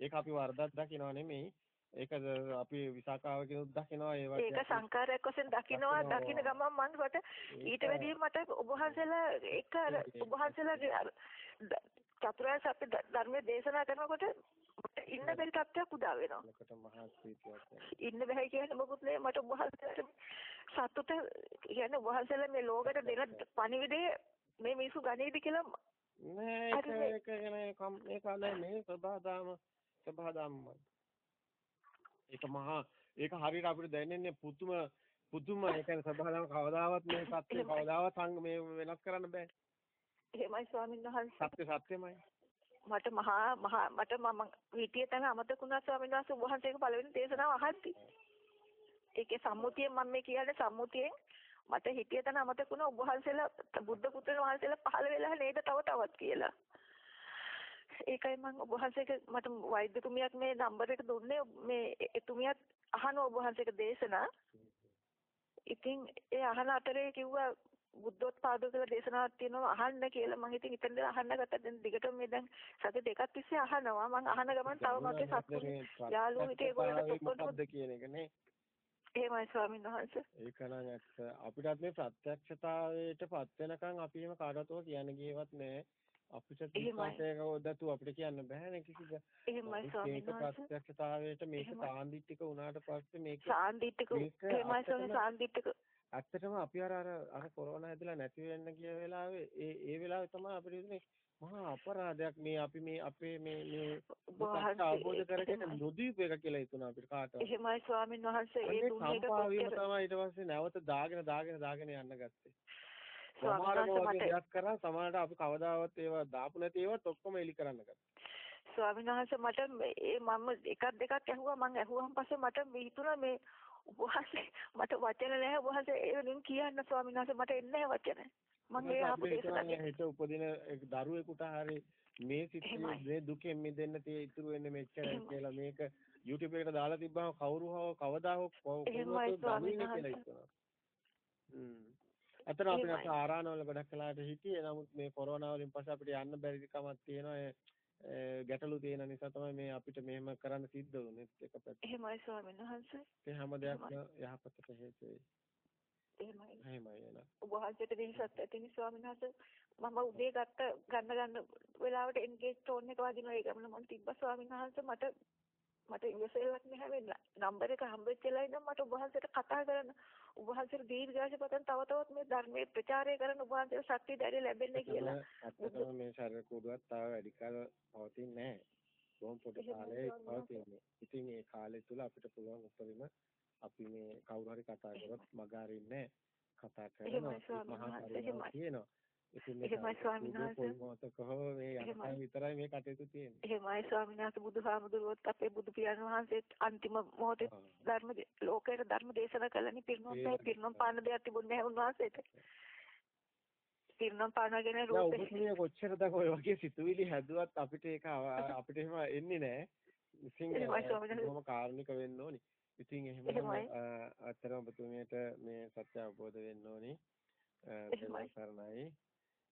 ඒක අපි වරදක් දකිනවා නෙමෙයි. ඒක ද- අපි විසාකාවකිනුත් දකිනවා ඒ වගේ. ඒක සංකාරයක් වශයෙන් දකින්නවා දකින්න ගමන් මම වට ඊට වැඩිය මට ඔබ වහන්සේලා එක අර ඔබ ද- චතුරාර්ය සත්‍ය ධර්මයේ දේශනා කරනකොට මට ඉන්න බැරි තත්ත්වයක් උදා වෙනවා. ලකට මහා ප්‍රීතියක්. ඉන්න බෑ කියන්නේ මොකුත් නෑ මට වහන්සේලාට සතුට කියන්නේ වහන්සේලා මේ ලෝකෙට දෙන පණිවිඩය මේ මිනිස්සු ගනීද කියලා නෑ ඒක. ඒක ගැන කම් ඒක නෑ මේ සබහාදාම සබහාදාමයි. ඒක මහා ඒක හරියට අපිට දැනෙන්නේ පුදුම පුදුම ඒ කියන්නේ සබහාදාම කවදාවත් මේ සත්‍ය. කවදාවත් මේ වෙනස් කරන්න බෑ. එහෙමයි ස්වාමීන් වහන්සේ සත්‍ය සත්‍යමයි. මට මහා මහා මට මම හිටිය තැන අමතක වුණා ස්වාමීන් වහන්සේ ඔබ වහන්සේගේ පළවෙනි දේශනාව අහද්දි. ඒකේ සම්මුතියෙන් මම මේ කියන්නේ සම්මුතියෙන් මට හිටිය තැන අමතක වුණා ඔබ වහන්සේලා බුද්ධ පුත්‍රයන් වහන්සේලා පහළ වෙලා නේද තව තවත් කියලා. ඒකයි මම ඔබ වහන්සේට මට වෛද්‍යතුමියක් මේ නම්බර එක දුන්නේ. මේ එතුමියත් අහන ඔබ වහන්සේගේ දේශනා. ඉතින් ඒ අහන අතරේ කිව්වා බුද්ධෝත්පාද කියලා දේශනාවක් තියෙනවා අහන්න කියලා. මම ඉතින් ඉතින් අහන්න ගත්තා. දැන් දිගටම මේ දැන් සති දෙකක් තිස්සේ අහනවා. මම අහන ගමන් තව මගේ සත්තු යාළුවෝ හිටියේ ඒගොල්ලෝ මොකද්ද කියන එක නේ? එහෙමයි ස්වාමීන් වහන්සේ. ඒක නම් ඇත්ත. අපිටත් මේ ප්‍රත්‍යක්ෂතාවයට පත් වෙනකන් අපි එහෙම කාටවත් කියන්න ගියවත් නෑ අපිට ඔදතු අපිට කියන්න බෑනේ කිසිද එහෙමයි ස්වාමීන් වහන්සේ ප්‍රත්‍යක්ෂතාවයට මේක සාන්දිටික වුණාට පස්සේ මේක සාන්දිටික එහෙමයි ස්වාමීන් සාන්දිටික ඇත්තටම අපි අර අර අර කොරෝනා හැදලා නැති වෙන්න ගිය වෙලාවේ ඒ ඒ වෙලාවේ තමයි අපිට ඉන්නේ මහා අපරාධයක් මේ අපි මේ අපේ මේ මේ අවබෝධ කරගෙන නොදීප එක කියලා හිතුණා අපිට කාටවත්. එහෙමයි ස්වාමීන් වහන්සේ ඒ දුන්නේ තමයි ඊට පස්සේ නැවත දාගෙන දාගෙන දාගෙන යන්න ගත්තේ. සමහරවිට කරා සමහරවිට අපි කවදාවත් ඒවා දාපු නැති ඒවාත් ඔක්කොම එලි කරන්න ගත්තා. ස්වාමීන් වහන්සේ මට මේ මම එකක් දෙකක් ඇහුවා මම ඇහුවාන් පස්සේ මට හිතුණා මේ උපවාසය මට වචන නැහැ උපවාසය ඒ වෙනින් කියන්න ස්වාමීන් වහන්සේ මට එන්නේ නැහැ වචන. මම ඒ ආපු දේශනාවේ හිත උපදින දරුවෙකුට හරි මේ සිත්යේ මේ දුකෙන් මිදෙන්න tie ඉතුරු වෙන්නේ මෙච්චරයි කියලා මේක YouTube එකට දාලා තිබ්බම කවුරු හෝ කවදා හෝ එහෙමයි ස්වාමීන් වහන්සේ අතන අපිට ආරාණවල ගොඩක් කලාට හිටියේ නමුත් මේ කොරෝනා වලින් පස්සේ අපිට යන්න බැරි කමක් තියෙනවා ගැටලු තියෙන නිසා තමයි මේ අපිට මෙහෙම කරන්න සිද්ධ වුනේ එක පැත්තක්. එහෙමයි ස්වාමීන් වහන්සේ. ඒ හැම දෙයක්ම යහපතට හේතු වෙයි. එහෙමයි. එහෙමයි එන. ඔබ වහන්සේට විශ්වාසත් ඇතිනි ස්වාමීන් වහන්සේ. මම උදේ ගත්ත ගන්න ගන්න වෙලාවට එන්ගේජ් ටෝන් එක වදිනවා ඒ ගමන මම තිබ්බා ස්වාමීන් වහන්සේ මට මට ඉවසෙල්ලක් නැහැ වෙන්න. නම්බර එක හම්බෙච්ච වෙලාවෙ ඉඳන් මට ඔබ වහන්සේට කතා කරන්න ඔබ වහන්සේට දීර්ඝාෂ පතන් තව තවත් මේ ධර්මයේ ප්‍රචාරය කරන ඔබ වහන්සේට ශක්තිය දැරිය ලැබෙන්නේ කියලා. ඇත්තටම මේ ශරීර කුඩුවක් තව වැඩි කාල පවතින්නේ නැහැ. බොහොම පොඩි කාලේ පවතින්නේ. ඉතින් ඒ කාලය තුල අපිට පුළුවන් උපරිම අපි මේ කවුරු හරි කතා කරොත් මග අරින්නේ කතා කරනවා මහා කරුණාව කියනවා. එහෙමයි ස්වාමීන් වහන්සේ. විතරයි මේ කටයුතු තියෙන්නේ. එහෙමයි ස්වාමීන් වහන්සේ බුදුහාමුදුරුවෝත් අපේ බුදු පියාණන් වහන්සේත් අන්තිම මොහොතේ ධර්ම ලෝකයට ධර්ම දේශනා කළානේ පිරිනොම් පෑ පිරිනොම් පාන දෙයක් තිබුණේ නැහැ උන්වහන්සේට. පිරිනොම් පාන ගැන රූපේ. ඔබතුමිය කොච්චරද ඔය වගේ සිතුවිලි හැදුවත් අපිට ඒක අපිට එහෙම එන්නේ නැහැ. ඉතින් කොහොම කාරණික වෙන්න ඕනි. ඉතින් එහෙම අතරම ඔබතුමියට මේ සත්‍ය අවබෝධ වෙන්න ඕනි. එහෙමයි.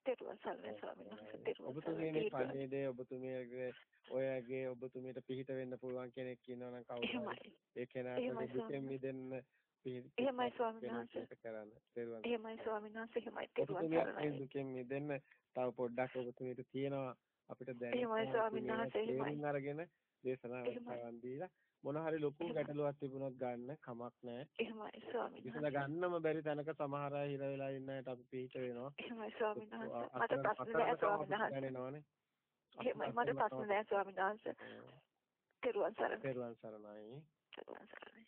තෙරුවන් සරණයි ස්වාමීන් වහන්සේ ඔබතුමිය මේ පණිවිඩය ඔබතුමියගේ ඔයගේ ඔබතුමියට පිහිට වෙන්න පුළුවන් කෙනෙක් ඉන්නවා නම් කවුරුහරි ඒ කෙනාට දුකෙන් මිදෙන්න එහෙමයි ස්වාමීන් වහන්සේ. කරන්න. තෙරුවන් එහෙමයි ස්වාමීන් වහන්සේ. එහෙමයි තෙරුවන් සරණයි. දුකෙන් මිදෙන්න තව පොඩ්ඩක් ඔබතුමියට තියෙනවා. අපිට දැන් එහෙමයි ස්වාමීන් වහන්සේ. එහෙමයි. අරගෙන දේශනාවක් කරන් දීලා මොන හරි ලොකු ගැටලුවක් තිබුණොත් ගන්න කමක් නැහැ. එහෙමයි ස්වාමීන් වහන්සේ. ගන්නම බැරි තැනක සමහර අය හිර වෙලා ඉන්න අයට අපි පිට වෙනවා. එහෙමයි ස්වාමීන්. මට ප්‍රශ්න නැහැ ස්වාමීන්. එහෙමයි මට ප්‍රශ්න නැහැ ස්වාමීන්. තෙරුවන් සරණයි. තෙරුවන් සරණයි. තෙරුවන් සරණයි.